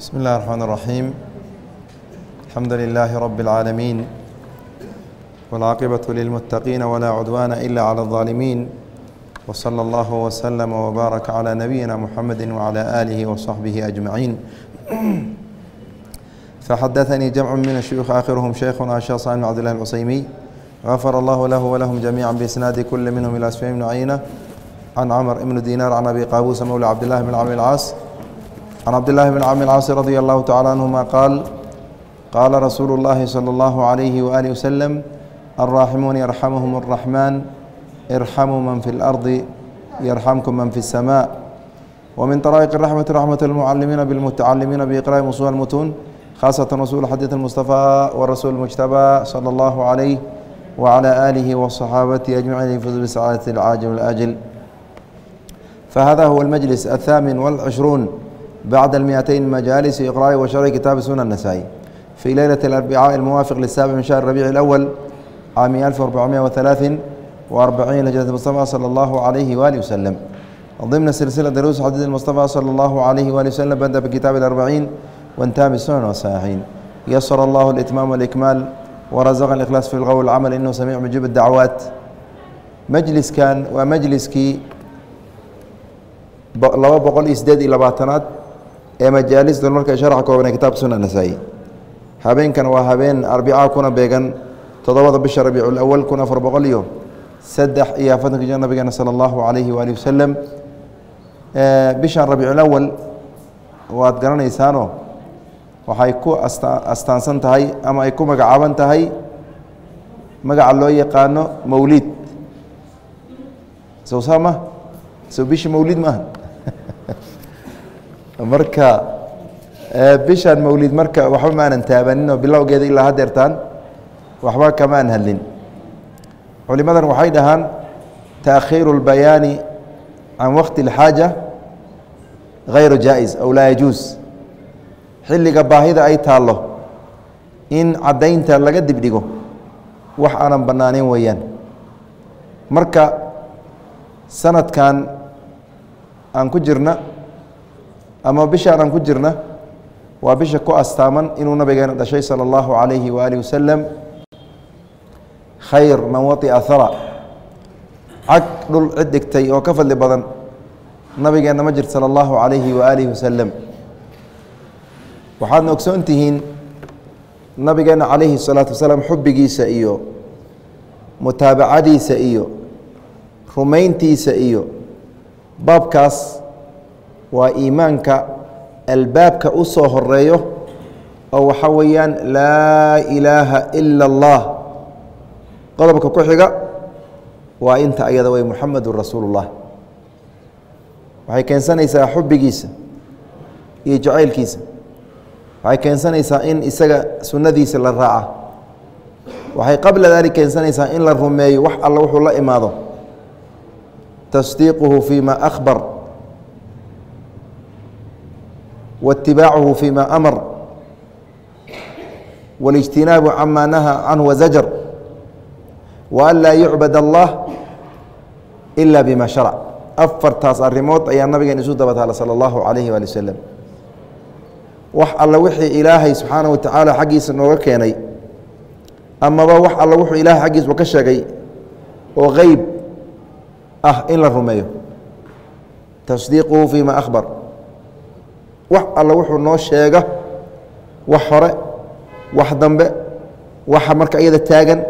بسم الله الرحمن الرحيم الحمد لله رب العالمين والعاقبة للمتقين ولا عدوان إلا على الظالمين وصلى الله وسلم وبارك على نبينا محمد وعلى آله وصحبه أجمعين فحدثني جمع من الشيوخ آخرهم شيخنا الشيخ صالح بن عبد الله العصيمي غفر الله له ولهم جميعا بإسناد كل منهم إلى سفيان بن عيينة عن عمر بن دينار عن أبي قابوس مولى عبد الله بن عمرو العاص can cabdillaahi bn camr lcaasi radi allahu tacala canhuma qaal qaala rasuulu اllahi salى اllahu عalayhi waaalih waslem alraaximuun yarxamuhum اraxmaan irxamuu man fi اlardi yarxamkum man fi اsama wa min taraa'iq raxmati raxmat اlmucalimiina bilmutacalimiina biiqra'i musuha mutuun khaasatan rasuul xadiid اlmustafa warasuul mujtabaa salى اllahu عalayh wclى aalihi wصaxaabatihi ajmaciin yfuz bisacaadati اlcaajil wاlaajil fahada huwa اlmajlis aلthaamin wاlcishruun هو المجلس الثامن والعشرون بعد المئتين مجالس إقراء وشرح كتاب سنن النسائي في ليلة الأربعاء الموافق للسابع من شهر ربيع الأول عام 1443 لجنة المصطفى صلى الله عليه وآله وسلم ضمن سلسلة دروس حديث المصطفى صلى الله عليه وآله وسلم بدأ بكتاب الأربعين وانتهى بالسنن والصحيحين يسر الله الإتمام والإكمال ورزق الإخلاص في القول والعمل إنه سميع مجيب الدعوات مجلس كان ومجلسكي laba boqol iyo sideed iyo labaatanaad ee majaalista marka sharxa kooban kitaab suna nasaa-i habeenkan waa habeen arbica kuna beegan toddobada bisha rabiicu lawal kun afar boqol iyo saddex iyo afartanka jir nabigeena sala allahu calayhi waali wasalam bishan rabiiculawal waad garanaysaano waxay ku asta astaansan tahay ama ay ku magacaaban tahay magaca loo yaqaano mawlid sow saa ma sow bishi mawlid maaha marka bishan mawlid marka waxba maanan taabaninoo bilowgeeda ilaa hadeertaan waxba kamaan hadlin. Culimadan waxay dhahaan taakhiiru اlbayaani can waqti اlxaaja hayru jaa-is laa yajuus xilliga baahida ay taallo in caddaynta laga dibdhigo wax aanan bannaaneyn weeyaan. Marka sanadkan aan ku jirna ama bishaan aan ku jirna waa bisha ku astaaman inuu nabigeena dhashay salى اllahu عalayhi waaalih wasalam khayr man waطica hara cag dhul cid dhigtay oo ka fadli badan nabigeenna ma jirto salى اllahu عalayhi waaalih wasalam waxaadna ogsoon tihiin nabigeenna calayhi الsalaatu wasalaam xubbigiisa iyo mutaabacadiisa iyo rumayntiisa iyo baabkaas waa iimaanka albaabka u soo horeeyo oo waxaa weeyaan laa ilaaha ila اllah qodobka ku xiga waa inta ayada way muxamedun rasuulu اllah waxay keensanaysaa xubbigiisa iyo jacaylkiisa. Waxay keensanaysaa in isaga sunnadiisa la raaca. Waxay qabla dalik keensanaysaa in la rumeeyo wax alla wuxuu la imaado. Tasdiiquhu fi ma akhbar واتباعه fi ma amar walijtinaabu cama nahaa وزجر wazajar لا laa yucbad إلا ila bima sharac afartaas arrimood ayaa nabigeen isu dabataala sala allahu عليه waali wasalam wax alla wixii ilaahay subxaana wa tacaala xaggiisa nooga keenay amaba wax alla wuxuu ilaahay xaggiisa ka sheegay oo qeyb ah in la rumeeyo tasdiiquhu fima ahbar wax alla wuxuu noo sheega wax hore wax dambe waxa marka iyada taagan.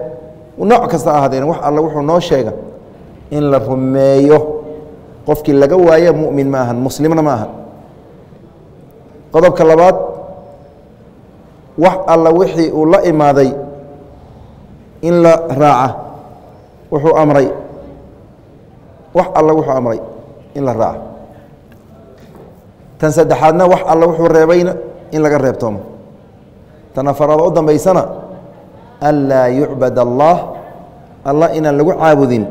Nooc kasta ahaadeen wax alla wuxuu noo sheega in la rumeeyo. Qofkii laga waaye mumin ma ahan muslimna ma ahan qodobka labaad wax alla wixii uu la imaaday in la raaca wuxuu amray. Wax alla wuxuu amray in la raaca tan saddexaadna wax alla wuxuu reebayna in laga reebtoomo tan afaraad u dambaysana anlaa yucbad allah allah inaan lagu caabudin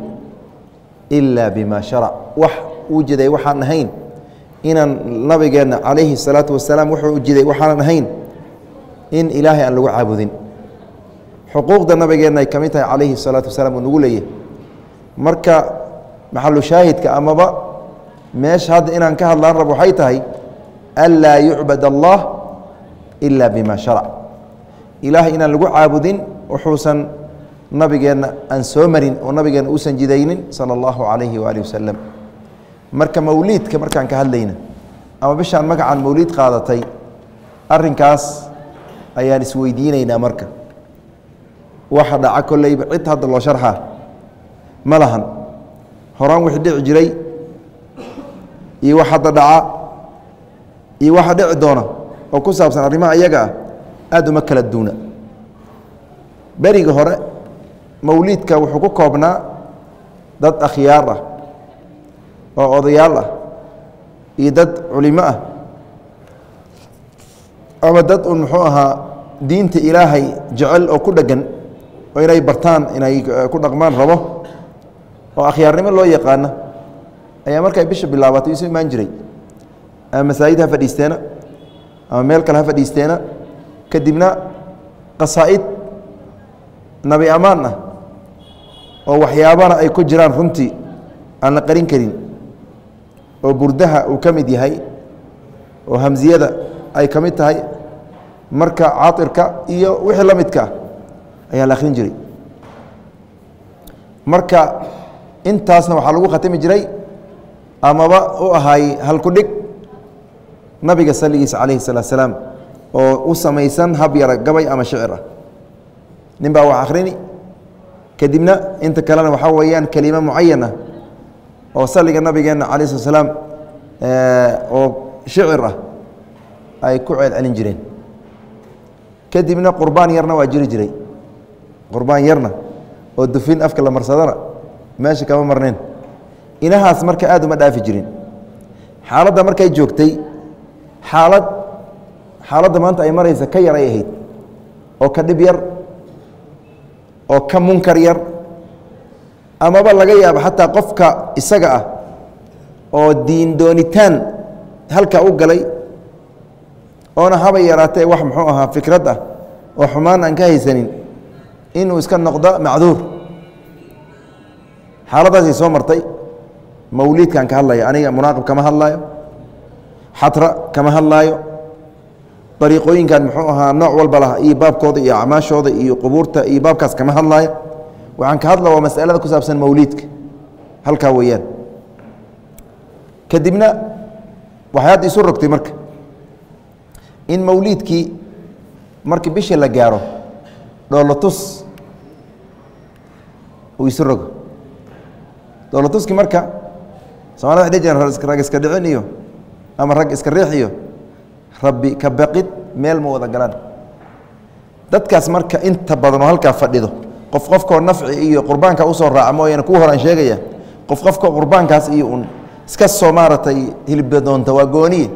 ilaa bima sharac wax uu jiday waxaan ahayn inaan nabigeenna calayhi الsalaatu wasalaam wuxuu u jiday waxaanan ahayn in ilaahay aan lagu caabudin xuquuqda nabigeenna ay ka mid tahay calayhi الsalaatu wasalaam uu nagu leeyahy marka maxalu shaahidka amaba meesha hadda inaan ka hadlaan rab waxay tahay anlaa yucbad allah ila bima sharac ilaahay inaan lagu caabudin wuxuusan nabigeenna aan soo marin oo nabigeenna uusan jidaynin sala allahu calayhi waaalih wasalam marka mawliidka markaan ka hadlayna ama bishaan magacan mawliid qaadatay arrinkaas ayaan isweydiinaynaa marka waxa dhaca kolleyba cid hadda loo sharxaa ma lahan horaan wixii dhici jiray iyo wax hadda dhaca iyo waxa dhici doona oo ku saabsan arrimaha iyaga ah aada uma kala duuna. Beriga hore mawliidka wuxuu ku koobnaa dad akhyaar ah oo odayaal ah iyo dad culimo ah ama dad un muxuu ahaa diinta ilaahay jecel oo ku dheggan oo inay bartaan inay ku dhaqmaan rabo oo akhyaarnimo loo yaqaano ayaa markay bisha bilaabatay isu imaan jiray ama masaajid ha fadhiisteena? Ama meel kale ha fadhiisteena? Kadibna qasaa'id nabi ammaan ah oo waxyaabana ay ku jiraan runtii aan la qarin karin oo burdaha uu ka mid yahay oo hamsiyada ay ka mid tahay marka caairka iyo wixii la midka ah ayaa la akhrin jiray. Marka intaasna waxaa lagu khatami jiray amaba u ahaay halku dhig nabiga saligiisa calayhi salaat slaam oo u samaysan hab yara gabay ama shicir ah nin baa wax akhrini. Kadibna inta kalena waxaa weeyaan kelimo mucayan ah oo saliga nabigeenna calayh slat slaam oo shicir ah ay ku ceelcelin jireen. Kadibna qurbaan yarna waa jiri jiray. Qurbaan yarna oo dufin afka la marsadana meesha kama marneen. Inahaas marka aada uma dhaafi jirin. Xaaladda markay joogtay xaalad xaaladda maanta ay maraysa ka yar ay ahayd oo ka dhib yar oo ka munkar yar amaba laga yaabo xataa qofka isaga ah oo diin doonitaan halka u galay oona haba yaraatee wax muxuu ahaa fikrad ah oo xumaan aan ka haysanin inuu iska noqdo macduur. Xaaladaasay soo martay mawliidkan ka hadlaya aniga munaaqib kama hadlaayo xatra kama hadlaayo. Dariiqooyinkan muxuu ahaa nooc walba laha iyo baabkooda iyo acmaashooda iyo qubuurta iyo baabkaas kama hadlaayo. Waxaan ka hadla waa masalada ku saabsan mawliidka halkaa weeyaan. Kadibna waxay hadda isu rogtay marka. In mawliidkii markii bisha la gaaro dhoolotus uu isu rogo. Dhoolotuskii marka somalida waxay dhihi jireen rag dhicin iyo ama rag iska riix iyo rabbi ka baqid meel ma wada galaan. Dadkaas marka inta badan oo halkaa fadhido qof qofkoo nafci iyo qurbaanka u soo raaca mooyaane kuwa horaan sheegaya qof qofka qurbaankaas iyo un iska soo maaratay hilibda doonta waa gooniye.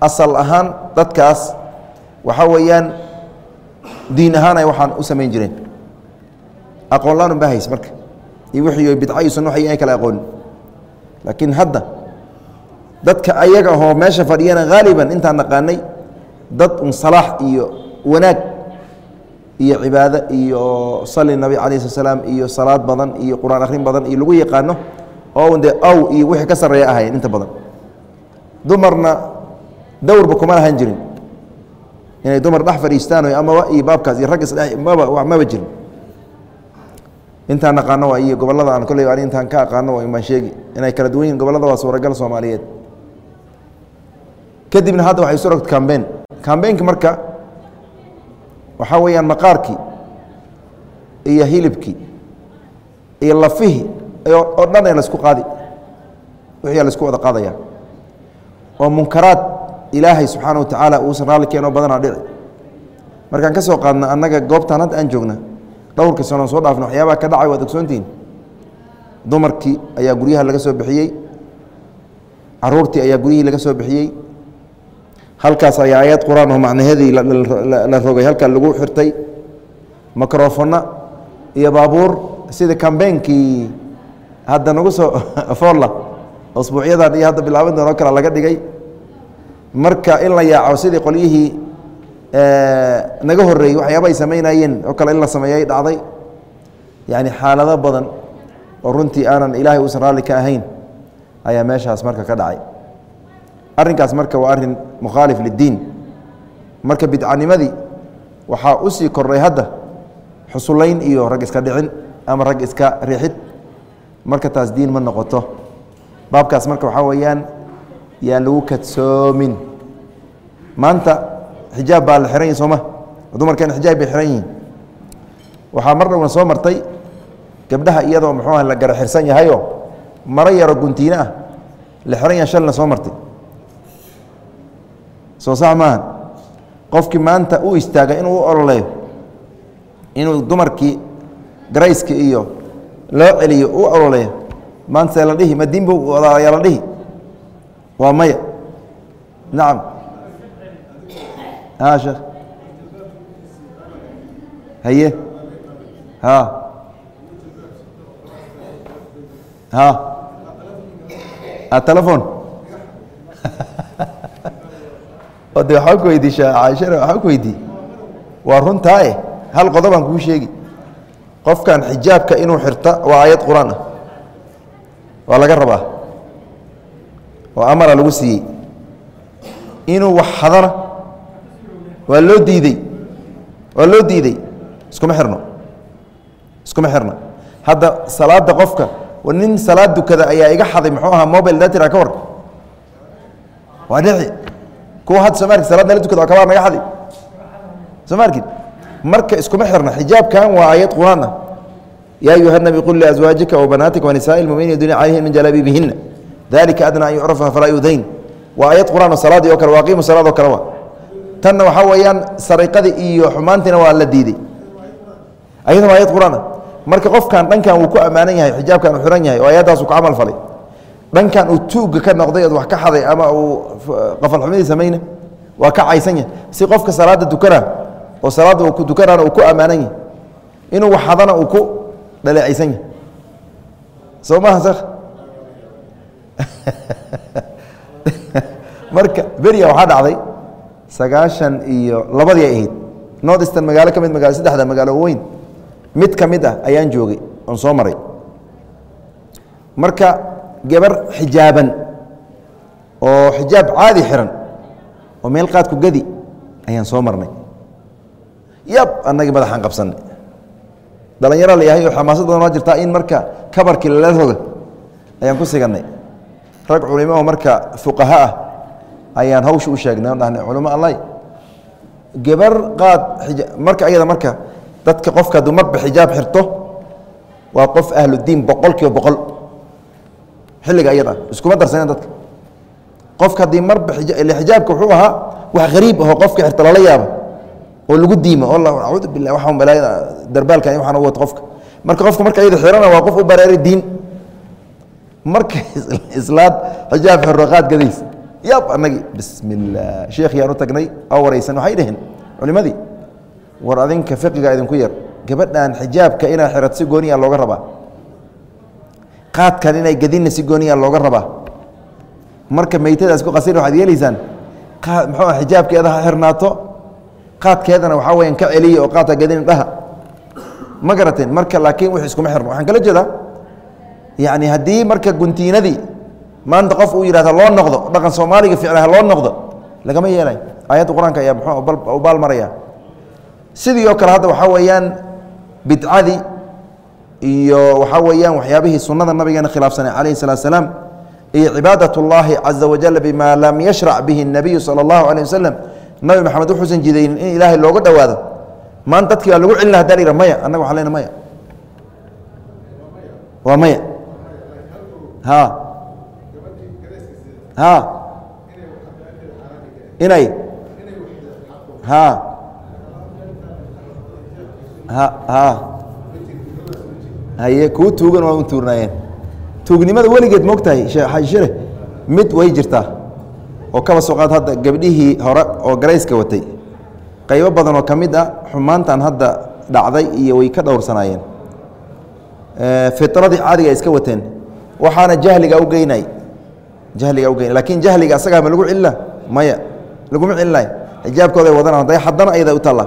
Asal ahaan dadkaas waxaa weeyaan diin ahaan ay waxaan u samayn jireen. Aqoon la'aan unba hays marka. Iyo wixii bidca iyo waxay ay kala aqoonin laakiin hadda dadka ayaga ahoo meesha fadhiyana haaliban intaan naqaanay dad un salaax iyo wanaag iyo cibaado iyo sali nabi calayh slat slaam iyo salaad badan iyo qur'aan akhrin badan iyo lagu yaqaano oo dee aw iyo wixii ka sarreeya ahayen inta badan. Dumarna dowrba kuma lahan jirin. Inay dumar dhex fadhiistaan amaba iyo baabkaas iyo rag isdhe maba maba jirin. Intaan naqaano waa iyo gobollada aan kolley an intaan ka aqaano baan sheegi. Inay kala duwan yihiin gobollada waa suuragal soomaaliyeed kadibna hadda waxay isu rogta cambeyn cambeynka marka waxaa weeyaan maqaarkii iyo hilibkii iyo lafihii oo dhan ee la isku qaadi. Wixii la isku wada qaadaya. Oo munkaraad ilaahay subxaana wa tacaala uusan raalli keenoo badanaa dhici. Markaan ka soo qaadna annaga goobtaan hadda aan joogna dhowrka sanoon soo dhaafna waxyaabaha ka dhacay waad ogsoontihin dumarkii ayaa guryaha laga soo bixiyey. Caruurtii ayaa guryihii laga soo bixiyey halkaas ayaa aayad qur'aan oo macnaheedii la rogay. Halkaa lagu xirtay mikrofonna iyo baabuur. Sida kambeynkii hadda nagu soo foolla usbuucyadan iyo hadda bilaaban doonoo kale laga dhigay. Marka in la yaaco sidii qolyihii naga horeeyey waxyaaba ay samaynayeen oo kale in la sameeyay dhacday. Yani xaalado badan oo runtii aanan ilaahay uusan raalli ka ahayn ayaa meeshaas marka ka dhacay arrinkaas marka waa arrin mukhaalif liddiin. Marka bidcanimadii waxaa u sii kordhay hadda xusulayn iyo rag iska dhicin ama rag iska riixid. Marka taas diin ma noqoto. Baabkaas marka waxaa weeyaan yaan lagu kadsoomin. Maanta xijaab baa la xihan yahi sooma dumarkeena xijaab bay xihan yihiin. Waxaa mar dhowna soo martay gabdhaha iyadoo muxuu ah la gara xirsan yahayoo maro yaro guntiine ah. La xihan yaha shalna soo martay soo sax maaha qofkii maanta u istaagay inuu u ololeeyo inuu dumarkii garayska iyo loo celiyo u ololeeyo maanta la dhihi ma diin bu yaa la dhihi? Waa maya. Nacam a sheekh. Haye. Ha ha a telefon de waxaa ku weydii caaishana waxaa ku weydii waa runtaae hal qodobaan kuu sheegi. Qofkan xijaabka inuu xirta waa aayad qur'aan ah. Waa laga rabaa. Oo amara lagu siiyey. Inuu wax hadana waa loo diidey waa loo diidey iskuma xirno. Iskuma xirna hadda salaada qofka nin salaad dukada ayaa iga xaday muxuu ahaa mobile datira ka war waa dhici kuwa hadda soo marki salad nala tukada waa kabaar naga xadi soo markid marka iskuma xirna xijaabkan waa aayad qur'aan ah yaa ayuha nabi qul liazwaajika wabanaatika wanisaai lmuminiin yudniina calayhin min jalaabiibihina dalika adnaa an yucrafa falaa yudayn waa aayad qur'aan oo salaadii o kale waa qiimu salaad oo kale waa. Tanna waxaa weeyaan sariqadii iyo xumaantiina waa la diiday. Ayadana waa ayad qur'aan ah marka qofkan dhankan wuu ku ammaanan yahay xijaabkan uu xihan yahay oo ayaddaas uu ku camal falay dhankan uu tuugga ka noqday ood wax ka xaday ama uu qafalxumadii samayna waa ka caysan yahay. Si qofka salaada dukana oo salaadda uu ku dukanana uu ku ammaanan yahay inuu wax hadana uu ku dhaleecaysan yahay. Soo maaha sheekh marka beriya waxaa dhacday sagaashan iyo labadii ay ahayd. North eastern magaalo ka mid maga saddexda magaalo weyn mid ka mid ah ayaan joogay oon soo maray. Marka gabar xijaaban oo xijaab caadi xiran oo meel qaadku gadi ayaan soo marnay. Yab annagii madaxaan qabsannay. Dhalinyaro la yahay oo xamaasad badan waa jirtaa in marka kabarkii lala roga ayaan ku sigannay. Rag culimo oo marka fuqaha ah ayaan hawsha u sheegnay on dhahnay culimo allay gabar qaad marka ayada marka dadka qofka hadduu marba xijaab xirto waa qof ahludiin boqol kiiba boqol xilliga ayada iskuma darsaneen dadka. Qofka haddii marba xijaabka wuxuu ahaa wax hariib ahoo qofka xirta lala yaabo oo lagu diimo. Oo acuudu billah waxaan balaayada darbaalkan waxaan u wato qofka. Marka qofka marka ayada xirana waa qof u bareeray diin. Marka islaad xijaab xiro qaad gadays. Yab annagii bismi illah sheekh yaan u tagnay oo waraysan waxay dhaheen culimadii war adinka fiqiga idinku yar gabadhan xijaabka inaad xirato si gooniya looga rabaa qaadkan inay gadinna si gooniya looga rabaa. Marka meytadaas ku qasin waxaad yeelaysaan muxuu ah xijaabkeeda ha xirnaato qaadkeedana waxaa weyaan ka celiya oo qaadka gadin dhaha ma garateen marka laakiin wix iskuma xirno. Waxaan kala jeedaa yacni haddii marka guntiinadii maanta qof uu yidhahda loo noqdo dhaqan soomaaliga ficla ha loo noqdo lagama yeelay. Aayadda qur'aanka ayaa muxuu u baalmaraya. Sidii oo kale hadda waxaa weeyaan bidcadii iyo waxaa weeyaan waxyaabihii sunnada nabigeena khilaafsanay calayhi salatu salaam iyo cibaadat اllahi caza wajal bima lam yashrac bihi الnabiyu salى اllahu alيه wasalam nabi maxamed wuxuusan jidaynin in ilaahay looga dhowaado maanta dadkii baa lagu celina hada ha maya annaga waxaa lena maya waa maya ha ha inay ha ha ha haye kuu tuugan waa u tuugnimada weligeed moogtahay shire mid way jirtaa oo kaba soo qaad hadda gabdhihii hore oo garayska watay. Qaybo badan oo ka mid ah xumaantan hadda dhacday iyo way ka dhowrsanaayeen. Fitradii caadiga ay iska wateen waxaana jahliga u geynay. Jahliga ugeynay laakiin jahliga asagaa ma lagu celina maya laguma celinay xijaabkooda ay wadanaan day haddana ayada u taalla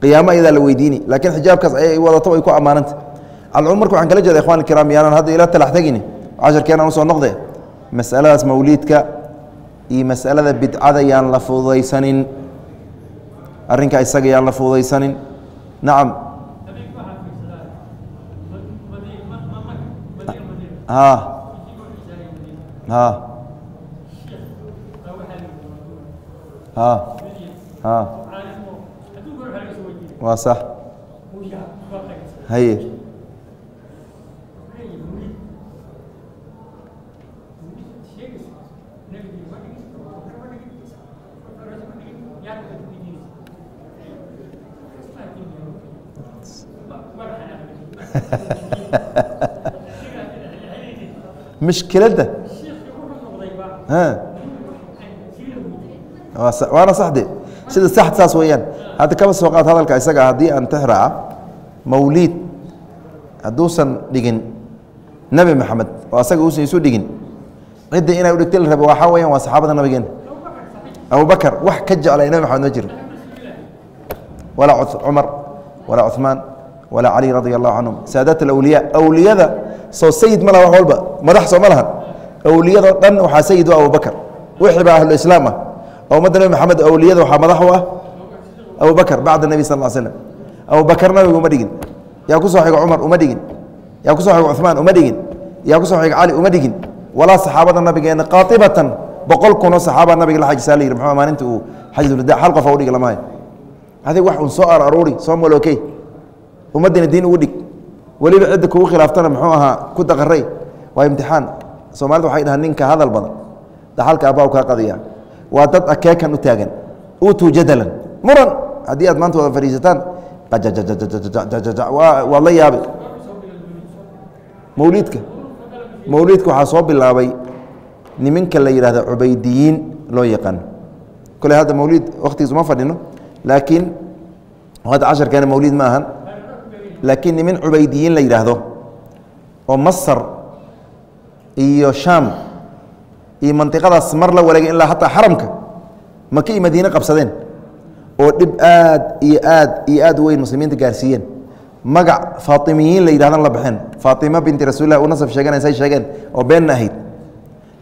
qiyaamo ayadaa la weydiini laakiin xijaabkaas ay wadato ay ku ammaananta alcum marka waxaan kala jeeda ikhwan ikiraam yaanan hadda ila talax casharkeenaan u soo noqde masaladaas mawliidka iyo masalada bidcada yaan la fududaysanin. Arrinka isaga yaan la fududaysanin. Nacam waa sax. Haye mishkiladda waana saxde sida sax saas weeyaan hadda kaba soo qaad hadalka isaga haddii aan tixraaca mawliid hadduusan dhigin nebi maxamed oo asaga uusan isu dhigin cidda inay u dhigta la rabo waxaa weyaan waa saxaabada nabigeena abubakar wax ka jeclay nebi maxamed ma jiro walaa cumar walaa cuثmaan walaa cali radi allahu canhum saadaat alawliya awliyada soo sayid ma laha wax walba madax soo ma laha awliyadoo dhan waxaa sayid u abubakar. Wixii baa ahluislaam ah. Oo ummadda nebi maxamed awliyada waxaa madax u ah abubakar bacda nebi sal slm abubakar nabiga uma dhigin yaa ku soo xiga cumar uma dhigin yaa ku soo xiga cuثmaan uma dhigin yaa ku soo xiga cali uma dhigin walaa saxaabada nabigeena qaatibatan boqol kunoo saxaaba nabiga la xajisaa la yidhi muxuu maalinta uu xajatulwada hal qofa u dhigi lamahay. Adig wax un soo araruuri soo molokey ummaddina diin ugu dhig. Weliba cidda kugu khilaaftana muxuu ahaa ku daqaray. Waa imtixaan. Soomaalida waxay dhahaan ninka hadal badan. Daxalka abbaa kaa qadiya. Waa dad akeekan u taagan. Uutuu jadalan. Muran! Haddii aad maanta wada fadhiisataan waad la yaabi mawliidka mawliidka waxaa soo bilaabay niminka la yidhahda cubaydiyiin loo yaqaano kole hadda mawliid wakhtigiis uma fadhino laakiin hadda casharkeena mawliid ma ahan laakiin nimin cubaydiyiin la yidhaahdo oo masar iyo shaam iyo mantiqadaas mar la wareegay ilaa hataa xaramka maka iyo madiine qabsadeen. Oo dhib aad iyo aad iyo aad weyn muslimiinta gaarsiiyeen. Magac faatimiyiin la yidhahdan la baxeen. Faatima binti rasuulilah u nasab sheegana say sheegeen oo beenna ahayd.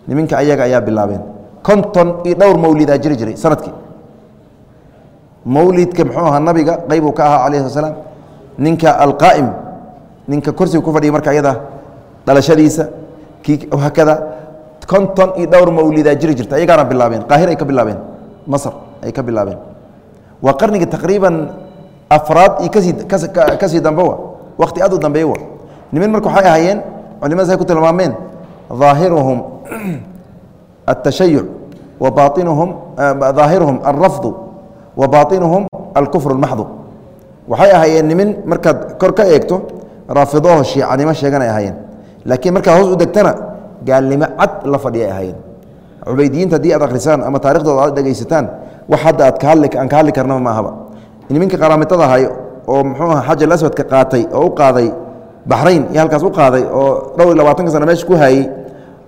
Niminka ayaga ayaa bilaabeen. Konton iyo dhowr mawlidaa jiri jiray sannadkii. Mawlidka muxuu ahaa nabiga qeyb ka ahaa calayhi sla slaam ninka alqaa'im ninka kursiga ku fadhiya marka ayada dhalashadiisa kii hakada konton iyo dhowr mawlidaa jiri jirta ayagaana bilaabeen qaahir ay ka bilaabeen masr ay ka bilaabeen waa qarniga taqriiban afraad iyo kasii kasii dambewa wakti aad u dambeeya wa nimin marka waxay ahaayeen culimada say ku tilmaameen ظaahiruhum التashayuc wa bainuhum ظaahiruhum الrafdu wa bainuhum alkufr اlmaxdu waxay ahaayeen nimin markaad kor ka eegto raafidaho shiicanimo sheeganay ahaayeen. Laakiin markaad hoos u degtana gaalnimo cad la fadhiya ay ahaayeen. Cubaydiyiinta haddii aad akhrisaan ama taarikhdooda aad dhegaysataan wax hadda aad aan ka hadli karnaba ma ahaba. Niminka qaraamitada ahay oo muxuu aha xajar aswadka qaatay oo u qaaday baxrayn iyo halkaas u qaaday oo dhowr labaatanka sana meesha ku hayey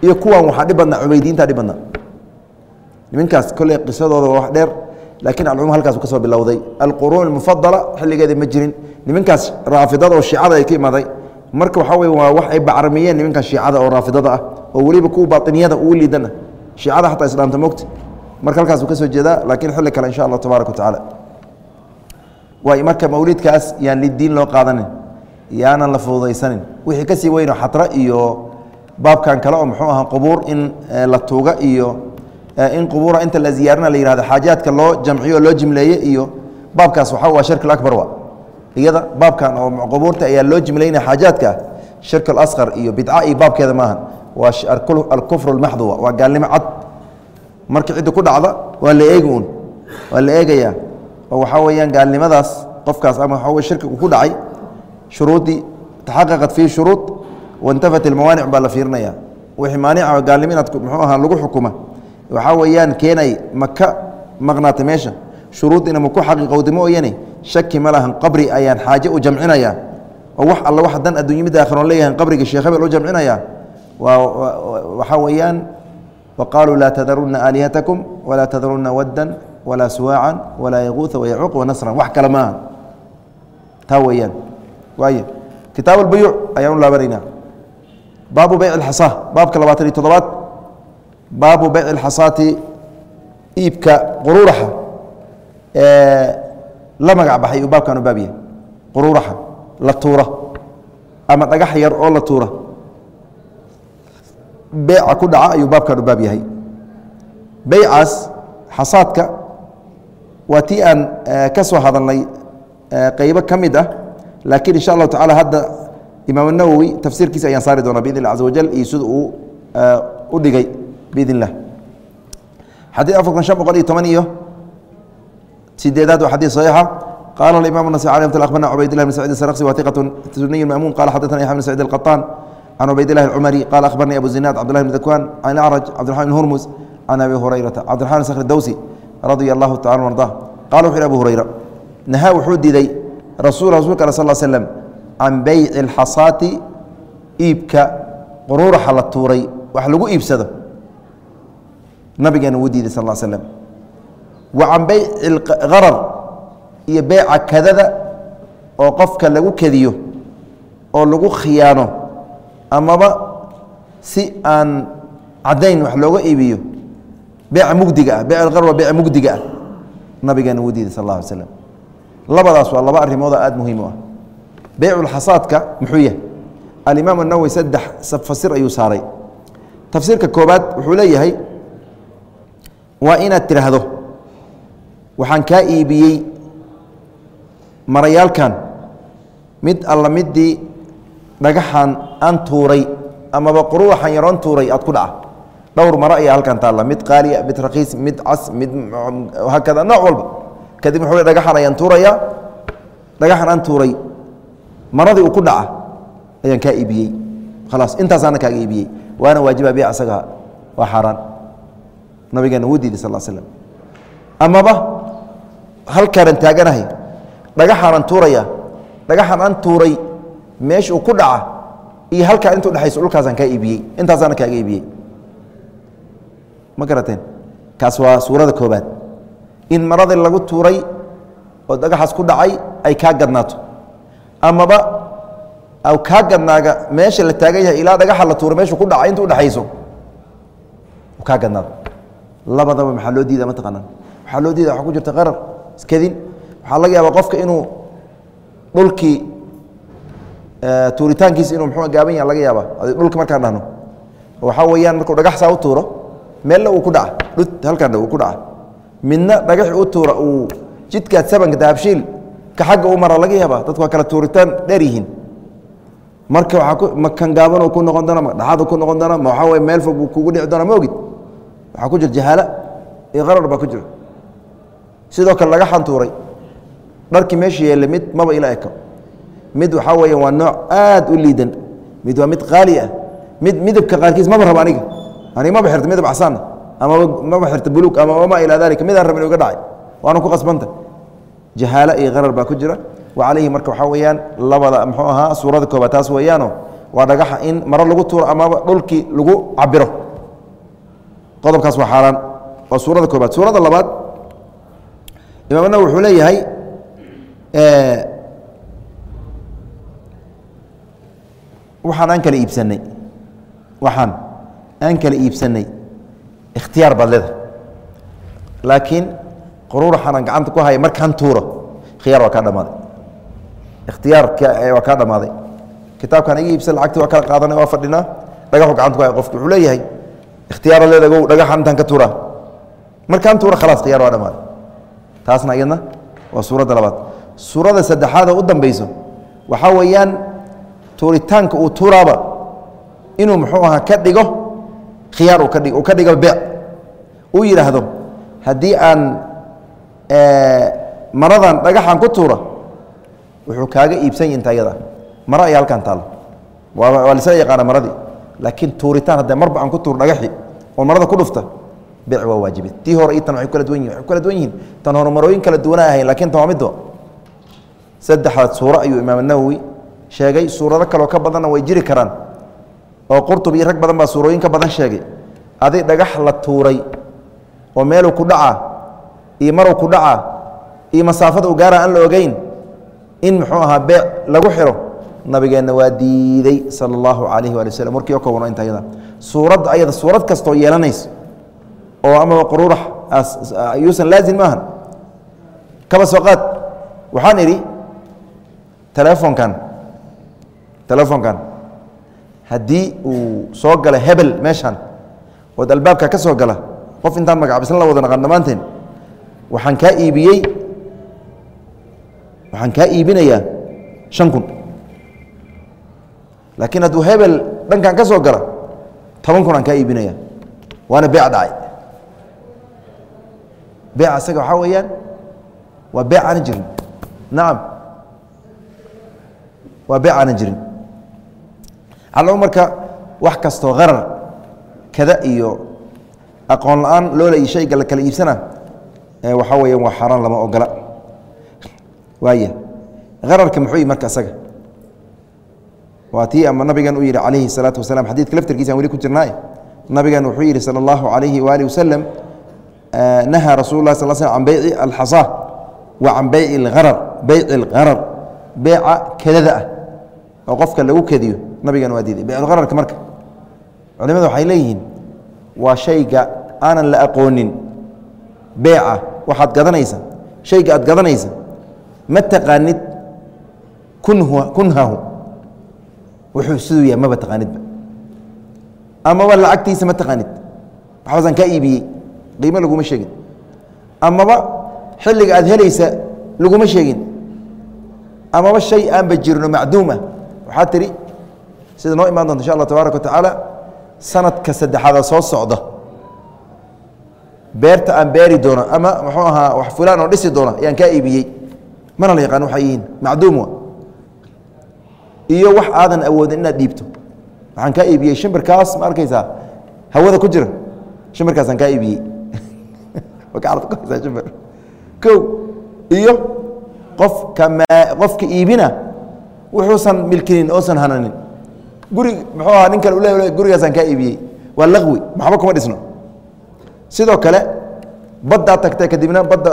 iyo kuwan waxaa dhib badnaa cubaydiyiinta dhib badnaa. Niminkaas kolley qisadooda waa wax dheer laakiin alcumum halkaas ka soo bilowday. Alquruun almufadala xilligeeda ma jirin. Niminkaas raafidada oo shiicada ay ka imaaday marka waxaa wey waa wax ay bacramiyeen niminkan shiicada oo raafidada ah oo weliba kuwa baainiyada ugu liidana shiicada xataa islaamta mogta marka halkaasuu ka soo jeedaa laakiin xilli kale insha allah tabaaraka wa tacaala. Waay marka mawlidkaas yaan lidiin loo qaadanin yaanan la fududaysanin. Wixii ka sii weyno xatra iyo baabkan kale oo muxuu ahaa qubuur in la tuuga iyo in qubuura inta la ziyaarina la yihahdo xaajaadka loo jamciyo oo loo jimleeye iyo baabkaas waxaa waa shirk abar wa iyada baabkan oo qubuurta ayaa loo jimlaynaya xaajaadka ah shirk alasqar iyo bidca iyo baabkeeda maaha waa alkufr اlmaxduwa waa gaalnimo cad. Marka cidda ku dhacda waa la eegi un waa la eegayaa. Oo waxaa weeyaan gaalnimadaas qofkaas ama waxaa wey shirkigu ku dhacay shuruuddii taxaqaqat fiihi shuruud waintafat ilmawaanic baa la fiirinaya wixii maanica gaalnimo inaad muxuu ahaa lagu xukuma waxaa weeyaan keenay maka maqnaata meesha. Shuruuddiina maku xaqiiqowda mooyane shaki ma lahan qabri ayaan xaaje u jamcinaya oo wax alla wax dan adduunya mid leeyahan qabriga sheekh u jamcinaya waa waxaa weeyaan waqaaluu laa tadarunna aalihatakum walaa tadarunna waddan walaa suwaacan walaa yaquuha wayacuuq wanasran wax kale maaha taa weeyaan. Waay kitaab albuyuuc ayaan u laabanaynaa. Baabu beyc اlxasa baabka labaatan iyo toddobaad baabu beyc اlxasaati iibka quruuraxa la magac baxay uu baabkan baab yahay. Quruuraxa la tuura ama dhagax yar oo la tuura beeca ku dhaca ayuu baabkan baab yahay. Beycaas xasaadka waa tii aan ka hadalnay qeybo ka mid ah. Laakiin insha allahu tacala hadda imaam nawowi tafsiirkiisa ayaan saari doonaa biidn اllah caza wajal iyo sida uu u dhigay biidn اllah xadii afartan shan boqol iyo toban iyo sideedaad waa xadii صaxiixa qala imam النasي alي mt akhbarna cubaydillah bn sacid sarqsi wa iqaة suniy mamuun qala xadana yaxya bn sacid الqaطaan can cubaydillah اcumari qala akhbarnii abu zinaad cabdullah bn dakwan can acraj cabdiraحman bn hurmus can abi hurayrata cabdiraحman skhr dowsi radia allahu tacala arda qala wuxu yhi abu hurayra nahaa wuxuu diiday rasul rasulka al sal slm can beyci اlxasaati iibka quruuraxa la tuuray wax lagu iibsado nabigeena wuu diiday sal slm wa can beyci harar iyo beyca kadada oo qofka lagu kediyo oo lagu khiyaano amaba si aan caddayn wax looga iibiyo beyca mugdiga ah beyc alhar waa beyca mugdiga ah nabigeena wuu diiday sal اla alay slam labadaas waa laba arrimoodoo aada muhiim u ah beyculxasaadka muxuu yahay alimaam الnawowi saddex fasir ayuu saaray tafsiirka koobaad wuxuu leeyahay waa inaad tidhaahdo waxaan kaa iibiyey marayaalkan. Mid alla midii dhagaxan aan tuuray amaba quruuxan yaroon tuuray aad ku dhaca. Dhowr maro ayaa halkan taalla. Mid qaaliya mid rakiis mid cas mid haakada nooc walba. Kadib wuxuu dhagaxan ayaan tuurayaa dhagaxan aan tuuray. Maradii uu ku dhaca ayaan kaa iibiyey. Khalaas intaasaana kaaga iibiyey. Waana waajiba bee asaga waa xaaraan nabigeena wuu diiday sal slam amaba halkaanan taaganahay dhagaxaanan tuuraya dhagaxan aan tuuray meesha uu ku dhaca iyo halkaa intu dhexayso dhulkaasaan kaa iibiyey intaasaana kaaga iibiyey. Ma garateen? Kaas waa suurada koobaad in maradii lagu tuuray oo dhagaxaas ku dhacay ay kaa gadnaato. Amaba kaa gadnaaga meesha la taagan yahay ilaa dhagaxa la tuuray meeshu ku dhacay inta udhexayso kaa gadnaado labadaba maxaa loo diida mataqaanaa waxaa loo diida waxaa ku jirta qarar iskadin waxaa laga yaabaa qofka inuu dhulkii tuuritaankiisa inuu muxuu gaaban yaha laga yaaba dhulka markaan dhahno waxaa weeyaan markuu dhagax saa u tuuro meelna uu ku dhaca dhut halkaana uu ku dhaca. Midna dhagaxi u tuura uu jidkaad sabanka dahabshiil ka xagga u mara laga yaaba dadku waa kala tuuritaan dheer yihiin. Marka waaa ma kan gaabanuu ku noqon doona ma dhaxadu ku noqon doona ma waxaa wey meel fog buu kugu dhici doona ma ogid waxaa ku jira jahaala iyo qarar baa ku jira. Sidoo kale dhagaxan tuuray dharkii meesha yeelle mid maba ila eko mid waxaa weeya waa nooc aad u liidan. Mid waa mid qaali ah. Mid midabka qaarkiis maba rabo aniga. Aniga maba xirta midab casaana amaba maba xirta buluug ama wamaa ilaa dalika midaan rabin uga dhacay. Waana ku qasbanta. Jahaalo iyo qarar baa ku jira. Wacalayhi marka waxaa weeyaan labada muxuu ahaa suurada koobaad taas weeyaano waa dhagaxa in maro lagu tuuro amaba dhulkii lagu cabiro qodobkaas waa xaaraan. Waa suurada koobaad. Suurada labaad imaam nawi wuxuu leeyahay waxaan aan kala iibsanay waxaan aan kala iibsanay ikhtiyaar baad leeda laakiin quruuraxan aan gacanta ku haya markaan tuuro khiyaar waa kaa dhamaaday ikhtiyaarka waa kaa dhammaaday. Kitaabkaan iga iibsan lacagtii waa kala qaadanay waa fadhinaa. Dhagaxu gacanta ku haya qofki wuxuu leeyahay ikhtiyaara leedagow dhagaxan intaan ka tuuraa markaan tuura khalaas khiyaar waa dhammaaday taasna iyadna waa suuradda labaad suuradda saddexaad oo u dambeyso waxaa weeyaan tuuritaanka uu tuuraaba inuu muxuu ahaa ka dhigo khiyaar uu ka dhigo beec uu yidhaahdo haddii aan maradan dhagaxan ku tuura wuxuu kaaga iibsan yahi inta ayada maro ayaa halkan taalo waa lisla yaqaana maradii laakiin tuuritaan haddee marba aan ku tuuro dhagaxi oo marada ku dhufta beec waa waajibe tii hore iyo tan waxay kala duwan yihiin waxay kala duwan yihiin. Tan hore marooyin kala duwanaa ahayn lakiin tan waa middo saddexdaad suuro ayuu imaam nawowi sheegay. Suurado kaloo ka badanna way jiri karaan. Oo qurtub iyo rag badan baa suurooyin ka badan sheegay. Adi dhagax la tuuray oo meeluu ku dhacaa iyo maruu ku dhacaa iyo masaafada u gaara aan la ogeyn in muxuu ahaa beec lagu xiro nabigeenna waa diiday sala allahu calayhi waali waslm warkii o kowano inta ayada suuradda ayada suurad kastoo yeelanayso. Oo amaba quruurax yuusan laazim maahan kaba soo qaad. Waxaan idhi telefonkan telefonkan haddii uu soo gala hebel meeshan ood albaabka ka soo gala qof intaan magacabislan la wada naqan dhammaanteen waxaan kaa iibiyey waxaan kaa iibinayaa shan kun laakiin hadduu hebel dhankan ka soo gala toban kun aan kaa iibinaya waana beec dhacay. Beeca isaga waxaa weeyaan waa beec aanan jirin. Nacam waa beec aanan jirin. Allo marka wax kastoo harar kada iyo aqoon la'aan loola iyo shayga la kala iibsana waxaa weeyaan waa xaaraan lama ogola. Waaya hararka muxuu yihi marka isaga waa tii ama nabigan u yihi calayhi salaatu wasalam xadiidka laftarkiisa an weli ku jirnaa nabigan wuxuu yidhi sala allahu calayhi waaalih wasalam nahaa rasul lah sal sl can beyci alxasaa wa can beyci lgharar beyci algharar beeca kedada ah oo qofka lagu kediyo nabigan waa diiday. Beyculhararka marka. Culimada waxay leeyihiin waa shayga aanan la aqoonin beeca waxaad gadanaysa shayga aad gadanaysa ma taqaanid kunhahu wuxuu siduu yahay maba taqaanidba amaba lacagtiisa ma taqaanid. Waxbaasaan kaa iibiyey qiimo laguma sheegin. Amaba xilliga aad helaysa laguma sheegin. Amaba shay aanba jirno macduum ah waxaa tihi sida noo imaan doonta insha allah tabaaraka wa sanadka saddexaada soo socda. Beerta aan beeri doono ama muxuu ahaa wax fulaan oo dhisi doona ayaan kaa iibiyey. Mana la yaqaan waxay yihiin macduum iyo wax aadan awoodin inaad dhiibto. Waxaan kaa iibiyey shimbirkaas ma arkaysaa? Hawada ku jira. Shimbirkaasaan kaa iibiyey. O iyo qofka m qofka iibina wuxuusan milkinin oosan hananin. Guri muxuu ahaa nin kale ule gurigaasaan kaa iibiyey. Waa laqwi maxba kuma dhisno. Sidoo kale baddaa tagtay kadibna badda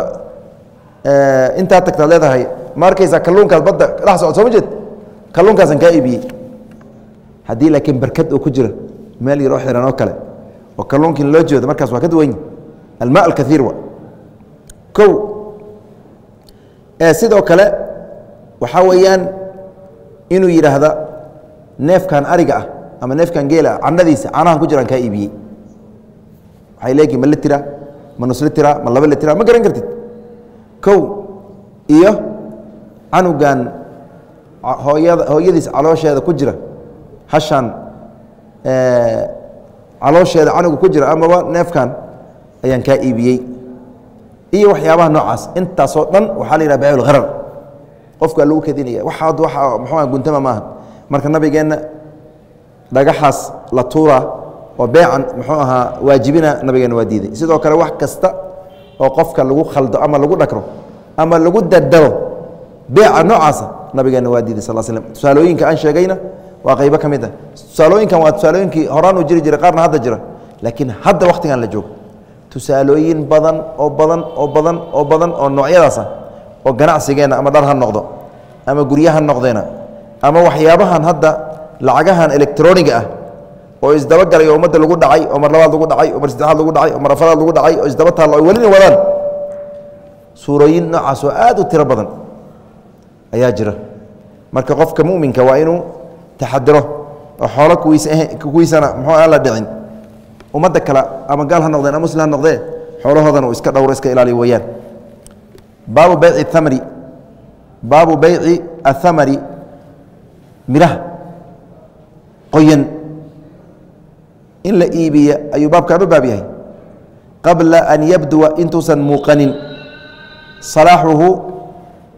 intaa tagtaad leedahay ma arkaysaa kalluunkaas badda dhex socod soo ma jeed kalluunkaasaan kaa iibiyey haddii laakiin barkad oo ku jira meel yaroo xiran oo kale oo kalluunkiin loo jeedo markaas waa ka duwany alma alkaiir wa o sidoo kale waxaa weeyaan inuu yidhaahda neefkan ariga ah ama neefkan geela ah canadiisa canahan ku jiraan kaa iibiyey waxay leegiin ma litira ma nus litira ma laba litira ma garan kartid. Kow iyo canugan hooyadiis caloosheeda ku jira. Hashan caloosheeda canuga ku jira amaba neefkan ayaan kaa iibiyey. Iyo waxyaabaha noocaas. Intaasoo dhan waxaa la yidhaha bayculharar qofkaa lagu kedinaya. Waxaad waa muxuua guntama maaha marka nabigeenna dhagaxaas la tuura oo beecan muxuu ahaa waajibina nabigeenna waa diiday. Sidoo kale wax kasta oo qofka lagu khaldo ama lagu dhakro ama lagu dardaro beeca noocaasa nabigeenna waa diiday sal slm tusaalooyinka aan sheegayna waa qaybo ka mid ah. Tusaalooyinkan waa tusaalooyinkii horaan uu jiri jiray qaarna hadda jira. Laakiin hadda wakhtigan la joogo. Tusaalooyin badan oo badan oo badan oo badan oo noocyadaas ah oo ganacsigeenna ama dhar ha noqdo ama gurya ha noqdeena ama waxyaabahan hadda lacagahan electroniga ah oo isdabagalay oo ummadda lagu dhacay oo mar labaad lagu dhacay oo mar saddexaad lagu dhacay oo mar afaraad lagu dhacay oo isdaba taallo ay welina wadaan. Suurooyin noocaas oo aad u tiro badan ayaa jira. Marka qofka muminka waa inuu taxadiro oo xoolo kuwiis kuwiisana muxuu aan la dhicin? Ummadda kale ama gaal ha noqdeen ama muslim ha noqdee xoolahoodana uu iska dhowro iska ilaaliyo weeyaan baabu bayci amri baabu bayci athamari midhaha qoyan. In la iibiya ayuu baabkan u baab yahay. Qabla an yabduwa intuusan muuqanin. Salaaxuhu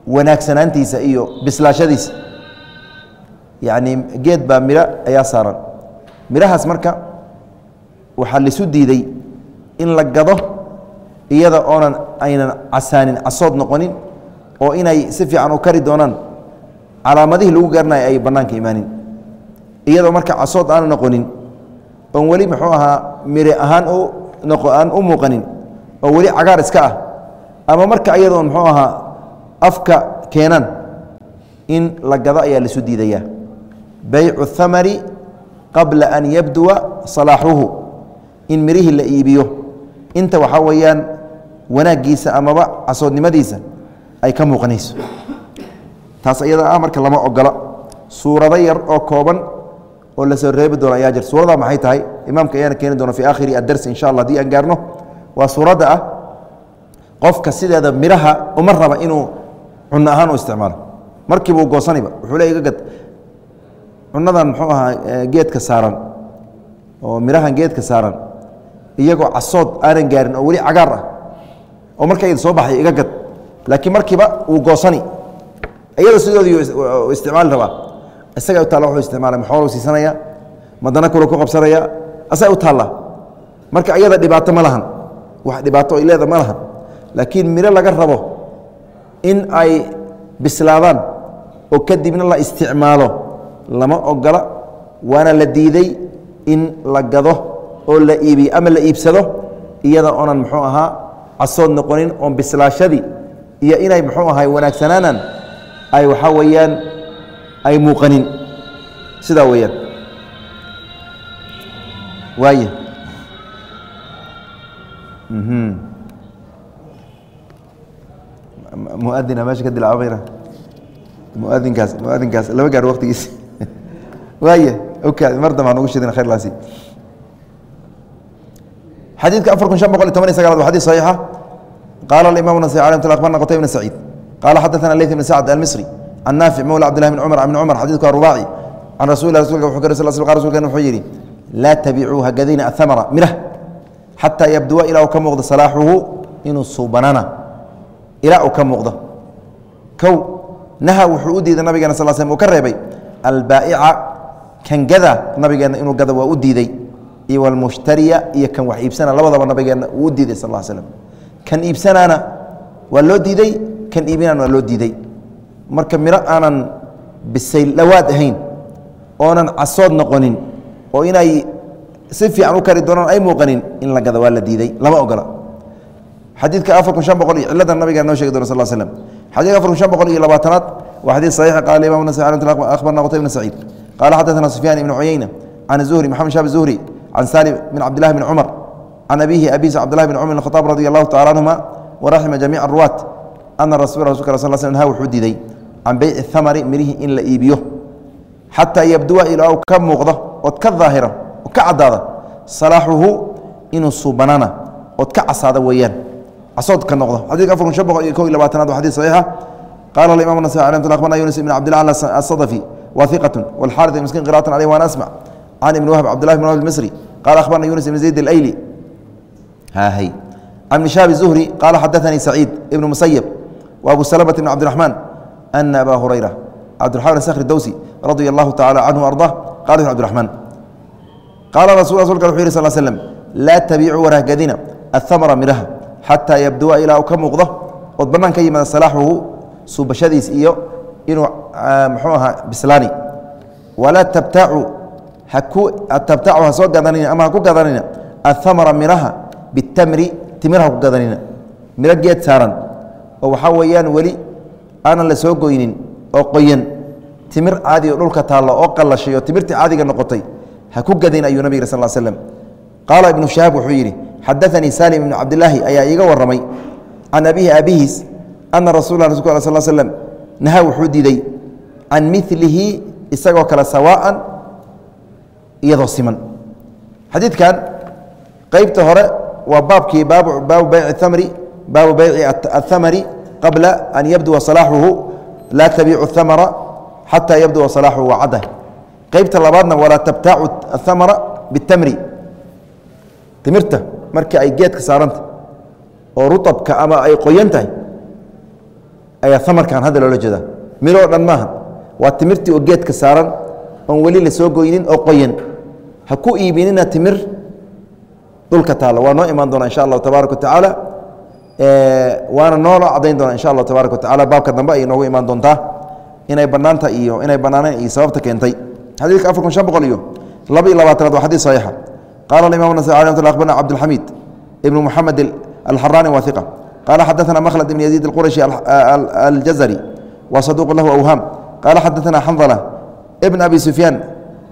wanaagsanaantiisa iyo bislaashadiisa. Yacni geed baa midho ayaa saaran. Midhahaas marka waxaa lisu diiday in la gado iyada oonan aynan casaanin casood noqonin oo inay si fiican u kari doonaan. Calaamadihii lagu garanayo ay bannaanka imaanin. Iyadoo marka casood aanu noqonin oon weli muxuu ahaa mire ahaan aan u muuqanin oo weli cagaar iska ah ama marka iyadoon muxuu ahaa afka keenan in la gado ayaa lisu diidaya. Baycu اthamari qabla an yabduwa salaaxuhu in mirihii la iibiyo. Inta waxaa weeyaan wanaaggiisa amaba casoodnimadiisa ay ka muuqanayso. Taas iyada ah marka lama ogola suurado yar oo kooban oo la soo reebi doono ayaa jir suurada maxay tahay? Imaamka ayaana keeni doona fi aakhiri adarsi insha allah haddii aan gaarno. Waa suuradda ah qofka sideeda midhaha uma raba inuu cuno ahaan u isticmaalo. Markiiba u goosaniba wuxuu le iga gad muxuu ahaa geedka saaran oo midhahan geedka saaran iyagoo casood aanan gaarin oo weli cagaar ah oo markayda soo baxay iga gad. Laakiin markiiba wuu goosani iyada sidoodii isticmaali rabaa. Isaga u taalla wuxuu isticmaalay maxooluu siisanaya? Madana kula ku qabsanaya? Asaa u taalla. Marka iyada dhibaato ma lahan. Wax dhibaato ay leeda ma lahan. Laakiin miro laga rabo in ay bislaadaan oo kadibna la isticmaalo lama ogola waana la diiday in la gado oo la iibiyo ama la iibsado iyada oonan muxuu ahaa casood noqonin oon bislaashadii iyo inay muxuu ahay wanaagsanaanaan ay waxaa weeyaan ay muuqanin. Sidaa weeyaan. Waaya muadina meesha ka dilaabayna muadinkaas muadinkaas lama gaaro waqtigiisi waaya oka mar dambe ugu shidin khayr xadiidka afar kun shan boqol toban iyo sagalaad waa xadis saxiixa. Qaala alimam nasai alay mt akhbarna qutayb bn saciid. Qaala xadaثana leyt bn sacd almisri can naafic mowla cabdillahi bn cumar bn cumar xadidku arubaaci can rasul rasulka wuxuu kari sal sl rasulkan wuxuu yidhi laa tabicuu hagadina ahamara mirah. Xataa yabduwa ilaa uu ka muuqdo salaaxuhu inuu suubanana ilaa uu ka muuqdo. Kow naha wuxuu u diiday nabigeena sal slm uu ka reebay albaa'ica kan gada nabigeenna inuu gada waa u diiday iyo walmushtariya iyo kan wax iibsana labadaba nabigeenna uu u diiday sal slm kan iibsanaana waa loo diiday kan iibinaan waa loo diiday. Marka miro aanan bisayl dhawaad ahayn oonan casood noqonin oo inay si fiican u kari doonaan ay muuqanin in la gada waa la diiday lama ogola xadiidka afar kun shan boqol iyo cilada nabiga noo shegi doona sal slm xadidka afar kun shan boqol iyo labaatanaad waa xadiid saxiix qaala imam nas akhbarna qutay bn saciid. Qaala xadaثana sufyaan ibn cuyeyna can zuhri maxamed shab zuhri can salim bin cabdillahi bn cumar can abihi abisa cabdillahi bn cumar bn khaaab radi allahu tacala canhuma waraxima jamiic aruwaat ana rasul rasulka sal sl nha wuxuu diiday can beyci thamari mirihii in la iibiyo xataa yabduwa ilaa u ka muuqdo ood ka daahiro oo ka caddaada salaaxuhu inuu suubanana ood ka casaada weeyaan casood ka noqdo. Xadidka afar kun shan boqol iyo kow iyo labaatanaad waa xadid saxiixa. Qaala alimam nasai alay mt akhbarna yunus ibn cabdillah asadafi wahiqat walxaarid miskin qira'atan aleyh waan asmac can ibn wahb cabdillahi bn wahb misri qala akhbarna yunus ibn zayd alayli. Hahay can ibn shahab zuhri qaala xadaثanii saciid ibn musayib wa abu salamata bn cabdiraxmaan ana aba hurayra. Cabdiraxman skri dowsi radia allahu tacala canhu arda qala ibn cabdiraxmaan qaala rasul rasulka wuxuu yih sal slm laa tabiicuu warahgadina ahamra miraha xataa yabduwa ilaa uu ka muuqdo. Ood bannaan ka yimaada salaaxuhu suubashadiis iyo inuu muxuu ahaa bislaani. Walaa tabtacu haku tabtacu ha soo gadanina ama ha ku gadanina ahamra miraha bitamri timir ha ku gadanina miro geed saaran oo waxaa weeyaan weli aanan la soo goynin oo qoyan. Timir caadi oo dhulka taallo oo qallashay oo timirtii caadiga noqotay ha ku gadin ayuu nabig sal slm qaala ibnu shahaab wuxuu yidhi xadaanii salim ibnu cabdilaahi ayaa iiga waramay can abihi aabihiis ana rasul a sal slm naha wuxuu diiday can milihi isagoo kale sawaa'an iyadoo siman xadiidkan qeybta hore waa baabkii baabu bayci amri baabu bayci athamari qabla an yabduwa salaaxuhu laa tabiicu thamara xataa yabduwa salaaxuhu waa cadda qeybta labaadna walaa tabtaacu athamara bitamri timirta markii ay geedka saaranta oo rutabka ama ay qoyan tahay ayaa amarkan hadda loola jeedaa. Miroo dhan maaha waa timirtii oo geedka saaran oon weli la goynin oo qoyan. Ha ku iibinina timir dhulka taalla. Waa noo imaan doona insha allahu tabaaraka wa waana nooloo cadayn doona insha allahu tabaaraka wa baabka dambe ayay noogu imaan doontaa. Inay bannaanta iyo inay bannaaneen iyo sababta keentay. Xadiidka afar kun shan boqol iyo laba iyo labaatanaad waa xadiid saxiixa qaala alimam nasai alay mt akhbarna cabdilxamiid ibnu muxamed alxaraani waa iqa qaala xadaثana makhlad ibn yaziid alqurashi aljazari wa saduuq lahu awhaam qaala xadaثana xandala ibn abi sufyaan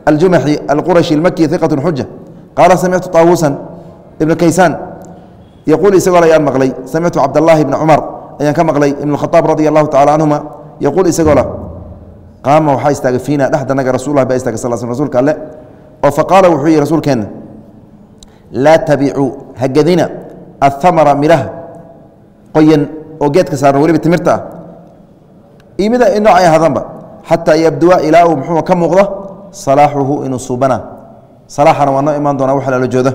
aljumaxi alqurashi almaki iqat xuja qaala samictu طaawusan ibn kaysaan yaquul isagoo ayaan maqlay samictu cabdاllahi bna cumar ayaan ka maqlay ibn اkhaaab radi allahu tacala canhuma yaquul isagoo la qaama waxaa istaagay fiina dhexdanaga rasulah baa istaagay sal sl rsulka alle oo faqaala wuxuu yihi rasuulkeenna laa tabicuu hagadina athamara midhaha qoyan oo geedka saaran weliba timirta ah. Iyo mida noocay ahadanba xataa yabduwa ilaa uu muxuu ka muuqdo? Salaaxuhu inuu suubana. Salaaxana waa noo imaan doonaa wax lala jooda.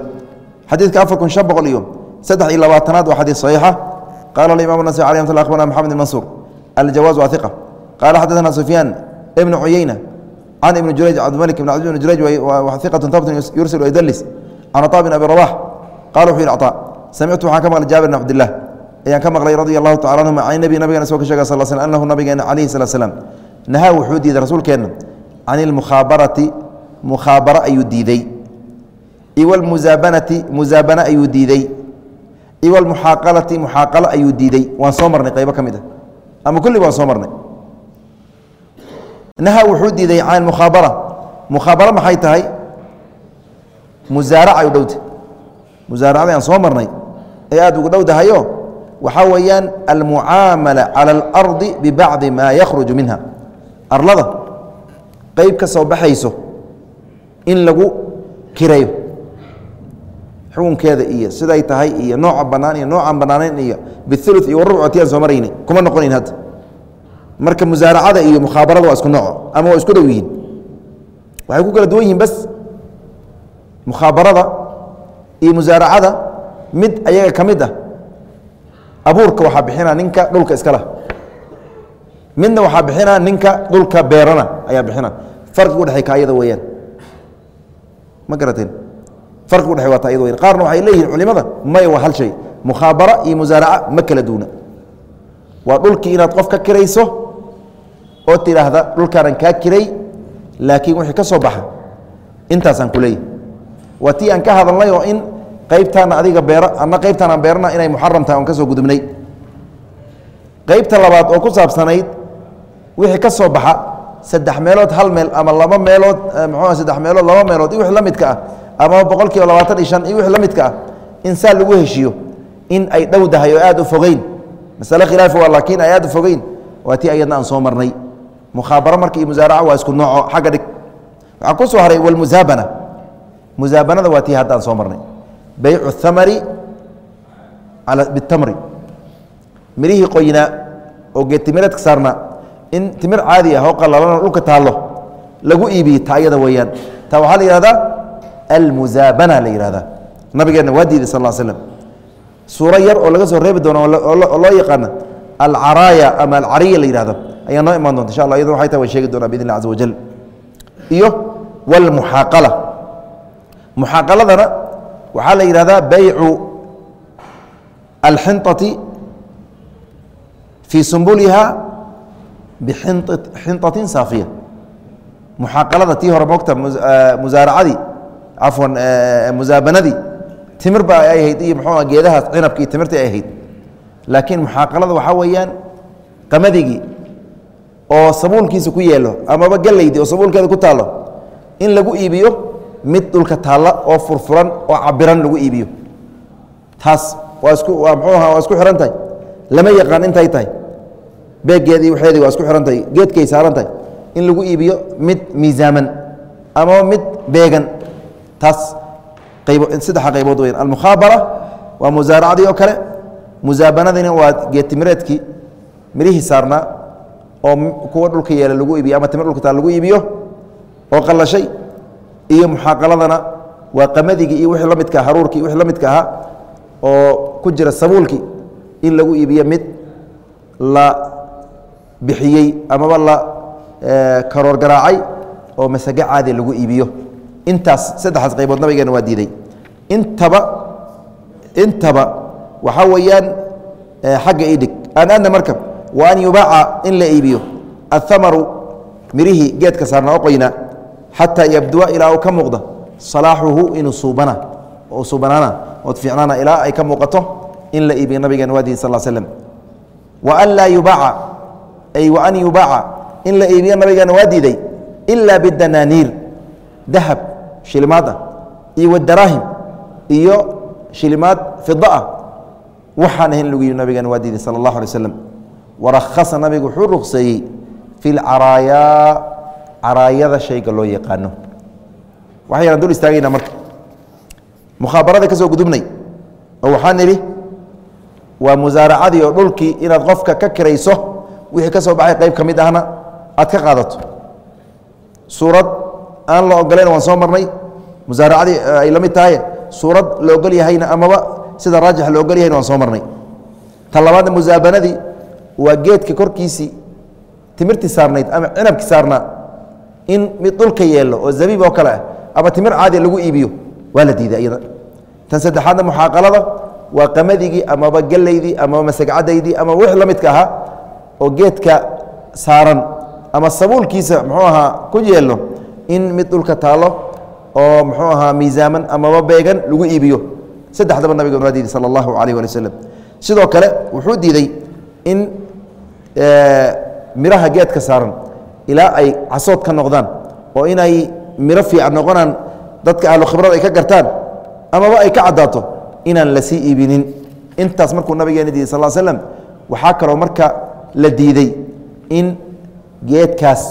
Xadiidka afar kun shan boqol iyo saddex iyo labaatanaad waa xadiid saxiixa. Qaala alimam nasai alي mt akhbarna maxamed mansuur. Aljawaaz waa iqa qaala xadaثna sufyaan ibn cuyeyna can ibni jurayj cabdimalik bn cabdi bn jurayj iqatu tabtun yursil yudlis can caطaa bin abi rabax qala wuxuu yihi caطaa samictu waxaan ka maqlay jaabir bn cabdilah ayaan ka maqlay radi allahu tacala anhuma can nebi nabigeena soo ka shega sal sl anahu nabigeena calayhi salaa slam nahaa wuxuu diiday rasuulkeenna can ilmukhaabarati mukhaabaro ayuu diiday iwalmusaabanati musaabana ayuu diiday iwalmuxaaqalati muxaaqalo ayuu diiday waan soo marnay qaybo ka mid a ama kulli waan soo marnay nahaa wuxuu diiday can mukhaabara mukhaabaro maxay tahay musaaraca u dhowta musaaracada aan soo marnay. Ee aada ugu dhowdahayo waxaa weeyaan almucaamala cala alardi bibacdi maa yakhruju minha. Arlada qeyb ka soo baxayso in lagu kirayo xukunkeeda iyo siday tahay iyo nooca bannaan iyo noocaan bannaanayn iyo biulu iyo warubc ti aan soo maraynay kuma noqonayn hadda. Marka musaaracada iyo mukhaabarada waa isku nooco ama waa isku dhow yihiin. Waxay ku kala duwan yihiin bas mukhaabarada iyo musaaracada mid ayaga ka mid ah abuurka waxaa bixina ninka dhulka iskala. Midna waxaa bixina ninka dhulka beerana ayaa bixina farqiga udhexey ka ayada weeyaan. Ma garateen? Farqiga udhexey waa ta ayada qaarna waxay leeyihiin culimada maya waa hal shay. Mukhaabara iyo musaaraca ma kala duuna. Waa dhulkii inaad qof ka kirayso oo tidhaahda dhulkaanan kaa kiray laakiin wixii ka soo baxa intaasaan ku leeyahy waa tii aan ka hadalnay oo in qaybtaana adiga beer ana qaybtaan aan beerana inay muxaram tahay on ka soo gudubnay. Qaybta labaad oo ku saabsanayd wixii ka soo baxa saddex meelood hal meel ama laba meelood mxuu saddex meelood laba meelood iyo wix la midka ah ama boqol labaatan iyo shan iyo wix la midka ah in saa lagu heshiiyo in ay dhowdahay oo aada u fogeyn. Masale khilaafi waa laakiin ay aada u fogeyn. Waa tii ayadna aan soo marnay. Mukhaabaro marka musaaraca waa isku nooco xagga dhig. Waxaa ku soo haray walmusaabana musaabanada waa tii hadda aan soo marnay. Baycu thamari bitamri. Mirihii qoynaa oo geetimireedka saarnaa in timir caadi ah oo qalalana dhulka taallo lagu iibiye ta ayada weeyaan. Taa waxaa la yihahdaa almusaabana la yihahdaa nabigeenna waa diiday sal slam suuro yar oo laga soo reebi doono oo loo yaqaana alcaraaya ama alcariya la yihahdo ayaa noo imaan doonta insha allah. Iyaduna waxay tahay waan sheegi doonaa biidn illah caza wajal iyo walmuxaaqala muxaaqaladana waxaa la yihahdaa baycu alxinطati fii sumbuliha bixinطatin saafiya. Muxaaqalada tii hore mogta musaaracadii cafwan musaabanadii timir ba ay ahayd iyo mxuu geedahaas cinabka timirta ay ahayd. Laakiin muxaaqalada waxaa weeyaan qamadigi oo sabuulkiisa ku yeelo amaba gelaydii oo sabuulkeeda ku taalo in lagu iibiyo mid dhulka taalla oo furfuran oo cabiran lagu iibiyo. Taas waa isku waa mxuu aha waa isku xihan tahay lama yaqaan intay tahay. Beegeedii waxeedii waa isku xihan tahay geedkay saaran tahay in lagu iibiyo mid miisaaman amaba mid beegan. Taas qaybo saddexa qaybood weyan almukhaabara waa musaaracadii oo kale. Musaabanadina waa geedtimireedkii mirihii saarnaa oo kuwa dhulka yeela lagu iibiyo ama timir dhulka taal lagu iibiyo oo qallashay iyo muxaaqaladana waa qamadigi iyo wixii la midka haruurkii wixii la midka ahaa oo ku jira sabuulkii in lagu iibiyo mid la bixiyey amaba la karoor garaacay oo masage caadi lagu iibiyo. Intaas saddexaas qaybood nabigeena waa diiday. Intaba intaba waxaa weeyaan xagga idhig an ana marka wa an yubaaca in la iibiyo. Athamaru mirihii geedka saarna oo xataa yabdua ilaa uu ka muuqda salaaxuhu inuu suubana oo suubanaana ood fiicnaana ilaa ay ka muuqato in la iibiyo nabigeena waa diiday sal slm wa an laa yubaaca ay wa an yubaaca in la iibiyo nabigeena waa diiday ila bidanaaniir dahab shilimaad ah iyo wadaraahim iyo shilimaad fida ah. Waxaan ahayn lagu yihi nabigeena waa diiday sala allahu alay slam warakhasa nabigu wuxuu rukseeyey fi lcaraayaa caraayada shayga loo yaqaano. Waxayaan dul istaagaynaa marka. Mukhaabarada ka gudubnay oo waxaan idhi waa musaaracadii oo dhulkii inaad qofka ka kirayso wixii ka soo baxay qayb ka mid ahna aad ka qaadato. Suurad aan la ogolayn waan soo marnay. Musaaracadii ay la mid tahay suurad la ogol yahayna amaba sida raajix la ogol yahayna waan soo marnay. Tan labaadna musaabanadii waa geedka korkiisii timirtii saarnayd ama cinabkii saarnaa in mid dhulka yeelo oo zabiib oo kale ah ama timir caadi lagu iibiyo waa la diiday iyada. Tan saddexaadna muxaaqalada waa qamadigii amaba gelaydii amaba masagcadaydii ama wix la midka ahaa oo geedka saaran ama sabuulkiisa muxuu ahaa ku yeelo in mid dhulka taalo oo muxuu ahaa miisaaman amaba beegan lagu iibiyo. Saddexdaba nabigan waa diiday sala allahu calayh wali waslem sidoo kale wuxuu diiday in miraha geedka saaran ilaa ay casood ka noqdaan oo inay miro fiican noqonaan dadka ahlu khibrad ay ka gartaan amaba ay ka caddaato inaan la sii iibinin. Intaas markuu nabigeena diiday sal slam waxaa kaloo marka la diiday in geedkaas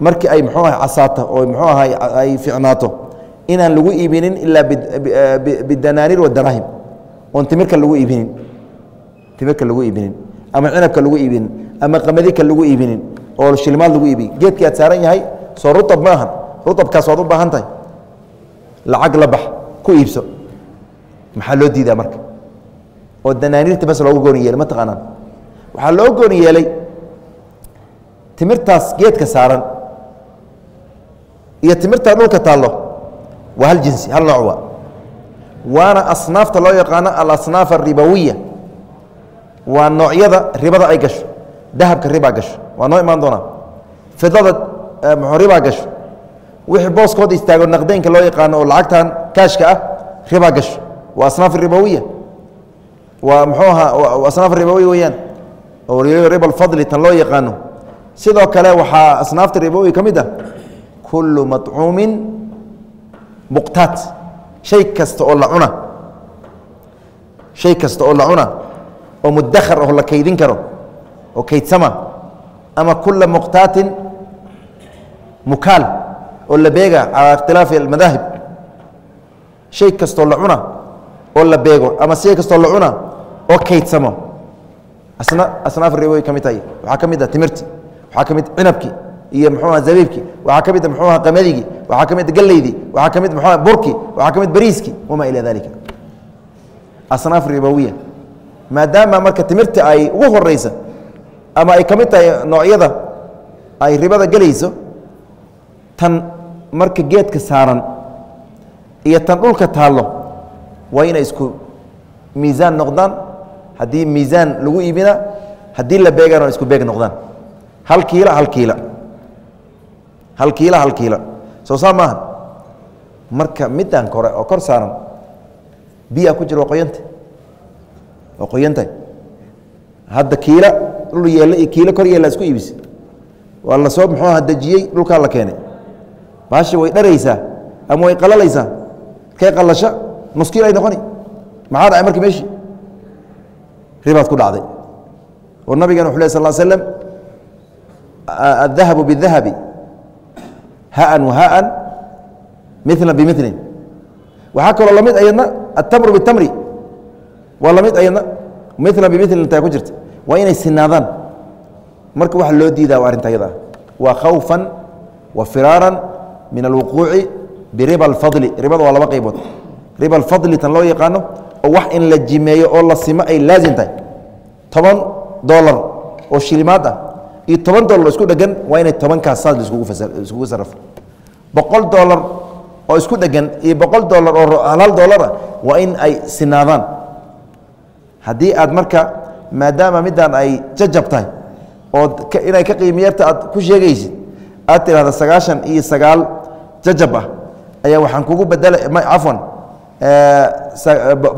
markii ay muxuu aha casaato oo muxuu aha ay fiicnaato inaan lagu iibinin ilaa bidanaaniir wadaraahim oon timirka lagu iibinin timirka lagu iibinin ama cinabka lagu iibinin ama qamadika lagu iibinin oo shilmaad lagu iibiy geedkii aad saaran yahay soo rutab ma rutabkaas waad u baahan tahay. Lacag la bax ku iibso. Maxaa loo diidaa marka? Oo danaaniirta bas loogu gooni yeelay ma taqaanaan? Waxaa loo gooni yeelay timirtaas geedka saaran iyo timirtaa dhulka taallo. Waa hal jinsi hal nooc waa. Waana asnaafta loo yaqaano alasnaaf aribawiya waa noocyada ribada ay gasho dahabka ribaa gasho waa noo imaan doonaa. Fidada mxuu ribaa gasho? Wixii booskooda istaago naqdeynka loo yaqaano oo lacagtan kaashka ah ribaa gasho. Waa asnaaf ribawiya. Waa muxuu ahaa asnaaf ribawiya weeyaan. Oo riba alfadli tan loo yaqaano. Sidoo kale waxaa asnaafta ribawiya ka mid ah kullu maطcuumin muqtaat shay kasta oo la cuna. Shay kasta oo la cuna. Oo mudahar oo la kaydin karo. Oo kaydsama ama kula muqtaatin mukaal oo la beega calaa ikhtilaafi almadaahib shay kastoo la cuna oo la beego ama shay kastoo la cuna oo kaydsamo asna asnaaf riboy ka mid tahay waxaa ka mid ah timirti waxaa ka mid cinabki iyo muxuuha zabiibki waxaa ka mid muxuuha qamadigi waxaa ka mid gelaydii waxaa ka mid muxuuha burki waxaa ka mid bariiski wamaa ilaa dalika asnaaf ribowiya maadaama marka timirta ay ugu horeysa ama ay ka mid tahay noocyada ay ribada gelayso tan marka geedka saaran iyo tan dhulka taallo waa inay isku miisaan noqdaan. Haddii miisaan lagu iibina haddii la beegana isku beeg noqdaan. Hal kiila hal kiila. Hal kiila hal kiila. Soo saa maaha marka midaan kore oo kor saaran biyaa ku jira waa qoyanta waa qoyantahay hadda kiila dhul yeella iyo kiilo kor yeella isku iibisay waa la soo muxuuaha dejiyey dhulkaa la keenay. Baasha way dharaysaa ama way qalalaysaa kay qalasha? Muskiil ay noqoni. Maxaa dhacay marka meeshii ribaad ku dhacday. Oo nabigan wuxu leh sal slm addahabu biاdahabi haan wahaan milan bimilin waxaa kaloo la mid ayadna atamru bitamri waa la mid ayadna milan bimilin ta ku jirta waa inay sinaadaan marka waxa loo diidaa waa arrinta ayada waa khawفa wa firaara min alwuquuci biriba اlfadli ribada waa laba qaybood. Riba alfadli tan loo yaqaano oo wax in la jimeeyo oo la simo ay laazim tahay. Toban dolar oo shilimaad ah iyo toban dolar isku dhegan waa inay tobankaas saas iskugu sarafo boqol dolar oo isku dhegan iyo boqol dolar oo hal hal ah waa in ay sinaadaan haddii aad marka maadaama midaan ay jajab tahay oo inay ka qiimiyarta aad ku sheegaysid aad tidhahda sagaashan iyo sagaal jajab ah. Ayaa waxaan kugu bedela cafwan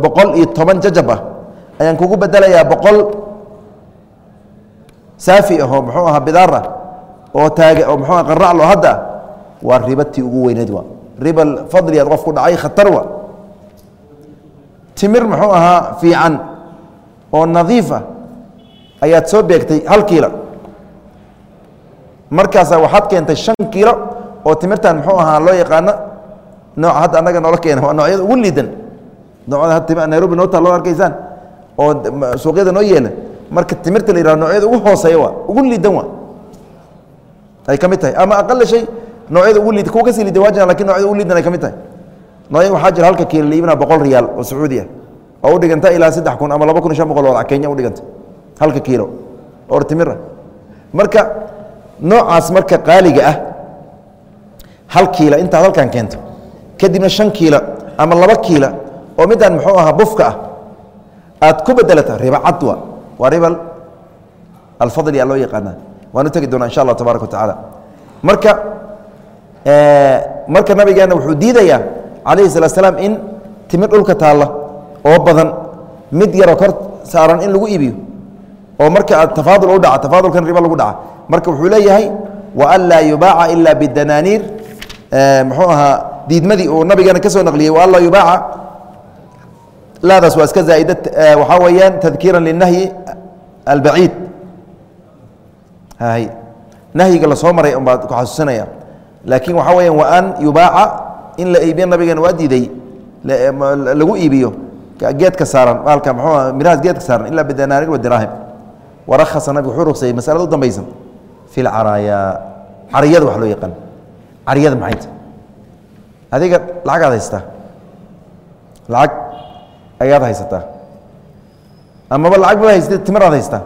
boqol iyo toban jajab ah. Ayaan kugu bedelayaa boqol saafi ahoo muxuu ahaa bidaar ah oo taag oo muxuu aha qaraclo hadda waa ribatii ugu weyneed waa. Riba fadli aad qof ku dhacay khatar wa timir muxuu ahaa fiican oo nadiif ah ayaad soo beegtay hal kiila markaasaa waxaad keentay shan kiilo oo timirtan muxuu ahaa loo yaqaano nooca hadda annaga noola keena waa noocyada ugu liidan. Noocada hadda nairobi noo taalloo arkaysaan oo suuqyada noo yeela marka timirta la yihahdo noocyada ugu hooseeya waa ugu liidan waa. Ay ka mid tahay. Ama aqala shay noocyada ugu liid kuwa ka sii liidan waa jiraan laakiin noocyada ugu liidan ay ka mid tahay. Nooya waxaa jira halka kiilo la iibinaa boqol riyaal oo sacuudi ah oo u dhiganta ilaa saddex kun ama laba kun iyo shan boqol oo lacag kenya u dhiganta. Halka kiilo. Oo timir ah. Marka noocaas marka qaaliga ah hal kiila intaad halkan keento kadibna shan kiila ama laba kiila oo midaan muxuu ahaa bufka ah aad ku bedelata riba cad wa waa riba alfadli aa loo yaqaanaa. Waan u tegi doonaa insha allah tabaaraka wa tacaala. Marka marka nabigeena wuxuu diidayaa calayhi salatu salaam in timir dhulka taalla oo badan mid yaroo kor saaran in lagu iibiyo oo marka aad tafaadul u dhaca tafaadulkan riba lagu dhaca marka wuxuu leeyahay wa an laa yubaaca ila bidanaaniir muxuu ahaa diidmadii uu nabigeena ka naqliyey wa an laa yubaaca. Laadaas waa iska zaa'ida waxaa weeyaan tadkiiran linahyi albaciid. Hay nahyiga la soo maray un baa ku xasuusinaya laakiin waxaa weeyaan wa an yubaaca in la iibiyo nabigeena waa diiday lagu iibiyo geedka saaran baalka muxuu mirahaas geedka saaran ilaa bidanaaniir wa diraahim warakasa nabigu wuxuu rugsayey masalada u dambaysan. Fi lcaraaya cariyada wax loo yaqaan. Cariyada maxay tahay? Adiga lacagaad haysataa. Lacag ayaad haysataa. Amaba lacag ba haysatay timiraad haysataa.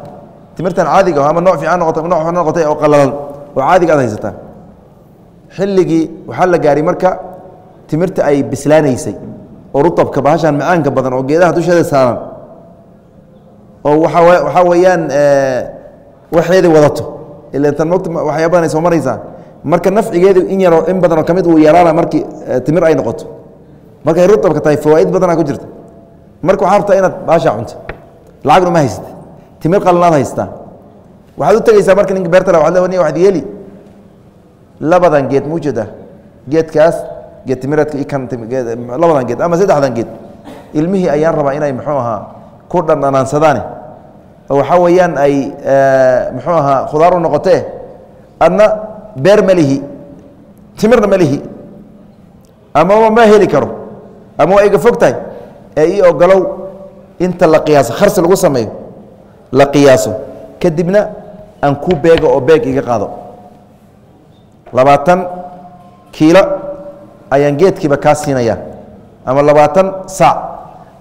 Timirtan caadiga ama nooc fiican noqota nooc xun noqotay oo qalalan oo caadiga aad haysataa. Xilligii waxaa la gaaray marka timirta ay bislaanaysay oo rutabka bahashan macaanka badan oo geedaha dusheeda saaran. oo waxaa weeyaan waxeeda wadato. Ila intan mota waxyaa soo maraysaa. Marka nafcigeedu in yaroo in badanoo ka mid uu yaraana markii timir ay noqoto. Markay rutabka tahay fawaaid badanaa ku jirta. Marka waxaa rabtaa inaad baashaa cunto. Lacagna ma haysata timir qalanaad haystaa waxaad u tegeysaa marka ninka beerta waad le waxad yeeli. Labadan geed ma geedkaas geed timireedka i kan labadan geed ama saddexdan geed. Ilmihii ayaan rabaa inay muxuu ahaa ku dhandhanaansadaan oo waxaa weeyaan ay muxuu ahaa khudaar u noqotee adna beer ma lihi timirna ma lihi amaba ma heli karo ama waa iga fog tahay ee ii ogolow inta la qiyaaso kharsi lagu sameeyo la qiyaaso. Kadibna aan ku beega oo beeg iga qaado. Labaatan kiilo ayaan geedkiiba kaa siinaya ama labaatan saac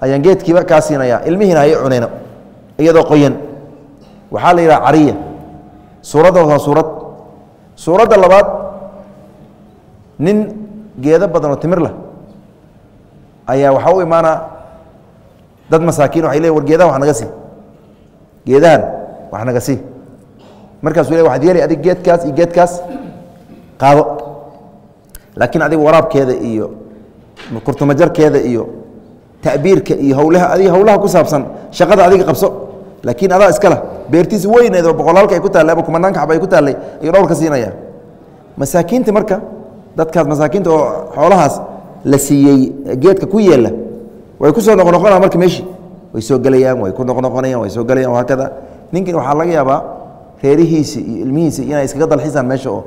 ayaan geedkiiba kaa siinaya ilmihiina hay cuneyno iyadoo qoyan. Waxaa la yidhaha cariya. Suuradda waa suurad. Suuradda labaad nin geedo badan oo timir lah ayaa waxaa u imaanaa dad masaakiin waxay leeyin war geedahan wax naga sii. Geedahan wax naga sii. Markaasuu le waxaad yeeli adig geedkaas iyo geedkaas qaado laakiin adiga waraabkeeda iyo kurtumajarkeeda iyo tabiirka iyo hawlaha adiga hawlaha ku saabsan shaqada adiga qabso. Laakiin adaa iskala beertiisi weyneed oo boqolaalka ay ku taallay ama kumanaanka xab ay ku taallay ayuu dhowr siinaya masaakiinta marka dadkaas masaakiinta oo xoolahaas la siiyey geedka ku yeela way ku soo noqnoqonaa marka meeshii way soo gelayaan way ku noqnoqonayaan way soo gelayaan haakada ninkan waxaa laga yaabaa reerihiisi iyo ilmihiisi inay iskaga dalxisaan meesha oo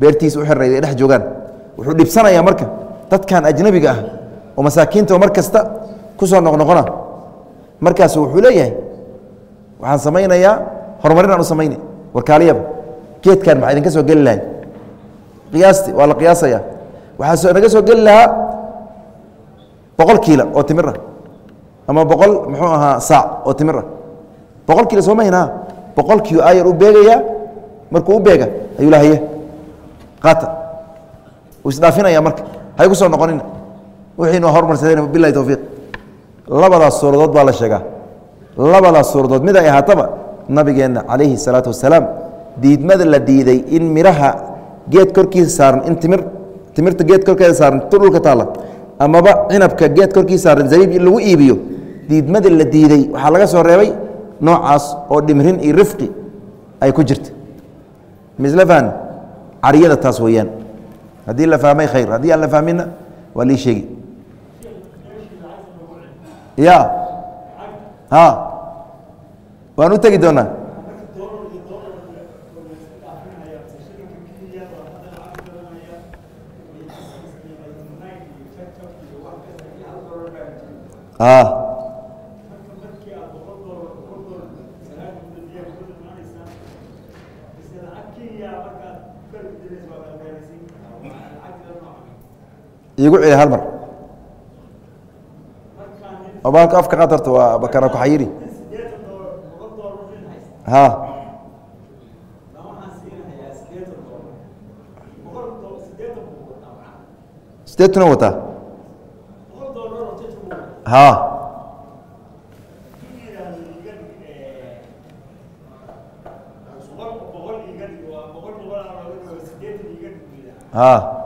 beertiisa u xirnayd ay dhex joogaan wuxuu dhibsanayaa marka dadkan ajnabiga ah oo masaakiinta mar kasta ku soo noqnoqona. Markaasu wuxuu leeyahay waxaan samaynayaa horumarin aan u samayna warkaaliyaba geedkan maxaa idinka soo geli lahay qiyaasti waa la qiyaasaya. Waxaa naga soo geli lahaa boqol kiila oo timir ah ama boqol muxuu ahaa saac oo timir ah boqol kiila soo mahaynaa boqol kiilo ayar u beegayaa markuu u beega ayuu lahaye qaata isdhaafinaya marka hay ku soo noqonina wixiinu hormarsadeen bilahi towfiiq labadaas suuradood baa la sheegaa. Labadaas suuradood mid ay ahaataba nabigeenna calayhi salaatu wasalaam diidmada la diiday in miraha geed korkiisa saaran in timir timirta geed korkeeda saaran dhulka taalla amaba cinabka geed korkiisa saaran zabiib in lagu iibiyo diidmada la diiday. Waxaa laga soo reebay noocaas oo dhimrin iyo rifqi ay ku jirta misla fahn cariyada taas weeyaan haddii la fahmay khayr. Haddii aan la fahmina waa lii sheegi ya. Ha. Waan u tegi doonaa. A iigu celi hal mar. Oo baalka afka qaad horta waa bakana kuxayiri ha. Sideetuna wataa ha. Ha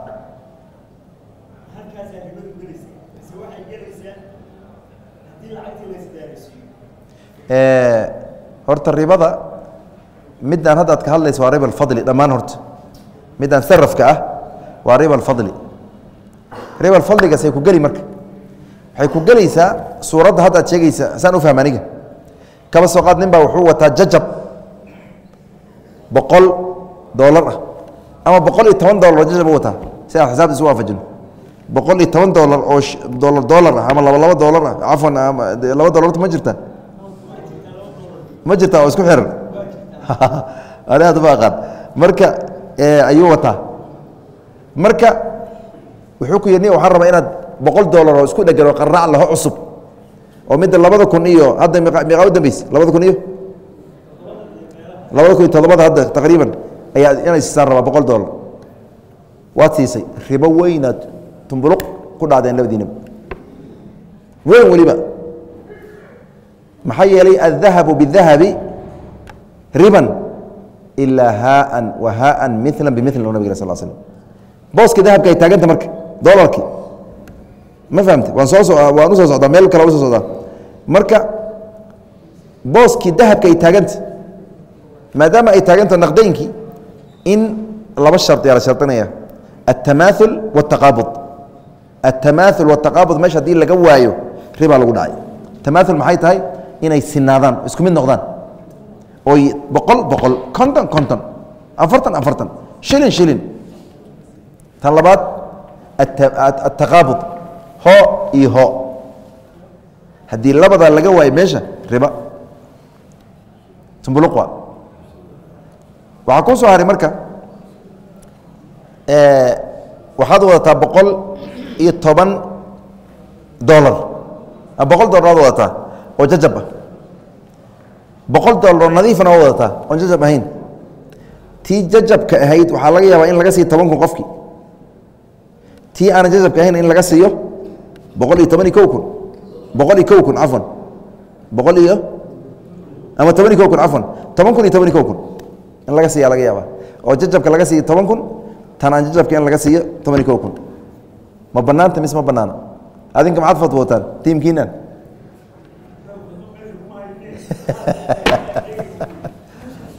horta ribada midaan hadda ad ka hadlaysa waa riba alfadli dhammaan horta. Midaan sarafka ah waa riba alfadli riba alfadligaasay ku geli marka. Waxay ku gelaysaa suuradda hadda ad sheegaysa saan u fahma aniga. Kaba soo qaad nin baa wuxuu wataa jajab. Boqol doolar ah. Ama boqol iyo toban dolar oo jajab u wataa. Si aan xisaabta isu waafajino boqol iyo toban dolar oo dolar dolar ah ama laba laba dolar ah. Cafwan laba dolarta ma jirta ma jirta oo isku xiran hadda ma aqaan marka ayuu wataa. Marka wuxuu ku yidhi waxaan rabaa inaad boqol dolar oo isku dhegan oo qaraac laho cusub oo midda labada kun iyo hadda meeqaa u dambeysa labada kun iyo? Labada kun iyo toddobada hadda taqriiban ayaa inay siisaan rabaa boqol dolar waad siisay. Ribo weynaad tumbuluq ku dhacdeen labadiinaba weyn weliba maxaa yeelay الdahabu bالdahabi riban ilaa haaan wa haaan mila bimil nabig sal slam booska dahabka ay taaganta marka dolarki ma fahamte waan soo waan usoo socdaa meel kale usoo socdaa marka booskii dahabka ay taaganta maadaama ay taaganta naqdaynkii in laba shardiyaa la shardinaya الtamaaثul والtaqaabud الtamaaثul والtaqaabud meesha hadii laga waayo ribaa lagu dhacay tamaaثul maxay tahay Inay sinaadaan isku mid noqdaan. Oy boqol boqol konton konton afartan afartan shilin shilin. Tan labaad ataqaabud ho iyo ho. Haddii labadaa laga waayo meesha riba. Tumbuluqwa waxaa kuu soo haray marka waxaad wadataa boqol iyo toban dolar boqol dolar aad wadataa oo jajab ah. Boqol dolar oo nadiifana waa wadataa oon jajab ahayn. Tii jajabka ahayd waxaa laga yaabaa in laga siiyo toban kun qofkii. Tii aanan jajabka ahayn in laga siiyo boqol iyo toban iyo kow kun. Boqol iyo kow kun cafwan boqol iyo ama toban iyo kow kun cafwan toban kun iyo toban iyo kow kun. In laga siiya laga yaabaa. Oo jajabka laga siiyo toban kun tan aan jajabka in laga siiyo toban iyo kow kun. Ma banaanta mise ma banaana adinka maxaad fatwootaan tiimkiinan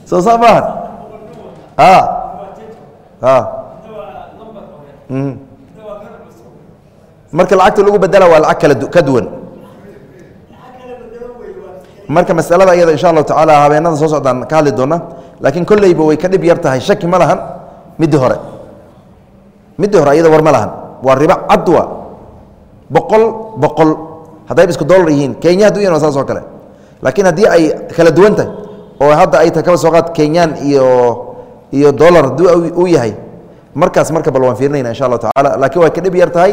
soo saa maaha a a marka lacagta lagu bedela waa lacag ka duwan. Marka masalada iyada insha allahu tacaala habeenada soo socdaan ka hadli doona. Laakiin kolleyba way ka dhib yar tahay. Shaki ma lahan. Midii hore. Midii hore iyada war ma lahan. Waa ribo cadwa. Boqol boqol. Haddayba isku dolar yihiin. Kenya hadduu yahin waa saas oo kale laakiin haddii ay kala duwan tahay oo hadda ay tahay kaba soo qaad kenyaan iyo iyo dolar haddii uu yahay markaas marka bal waan fiirinayna insha allahu tacaala. Laakiin way ka dhib yar tahay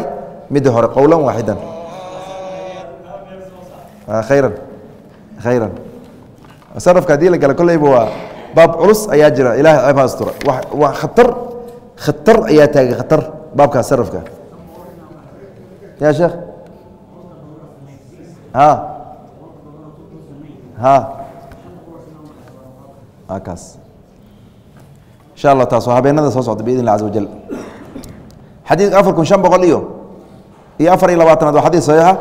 midii hore qowlan waaxidan. Khayran khayran. Sarafka haddii la gala kolleyba waa baab culus ayaa jira. Ilahay ceeb ha astura. Waa khatar khatar ayaa taagay khatar baabkaas sarafka. Ya sheekh? Ha kaas insha allah taas waa habeenada soo socda biidn اllah caza wajal xadiidka afar kun شhan boqol iyo iyo afar iyo labaatanaad waa xadيث صaحيixa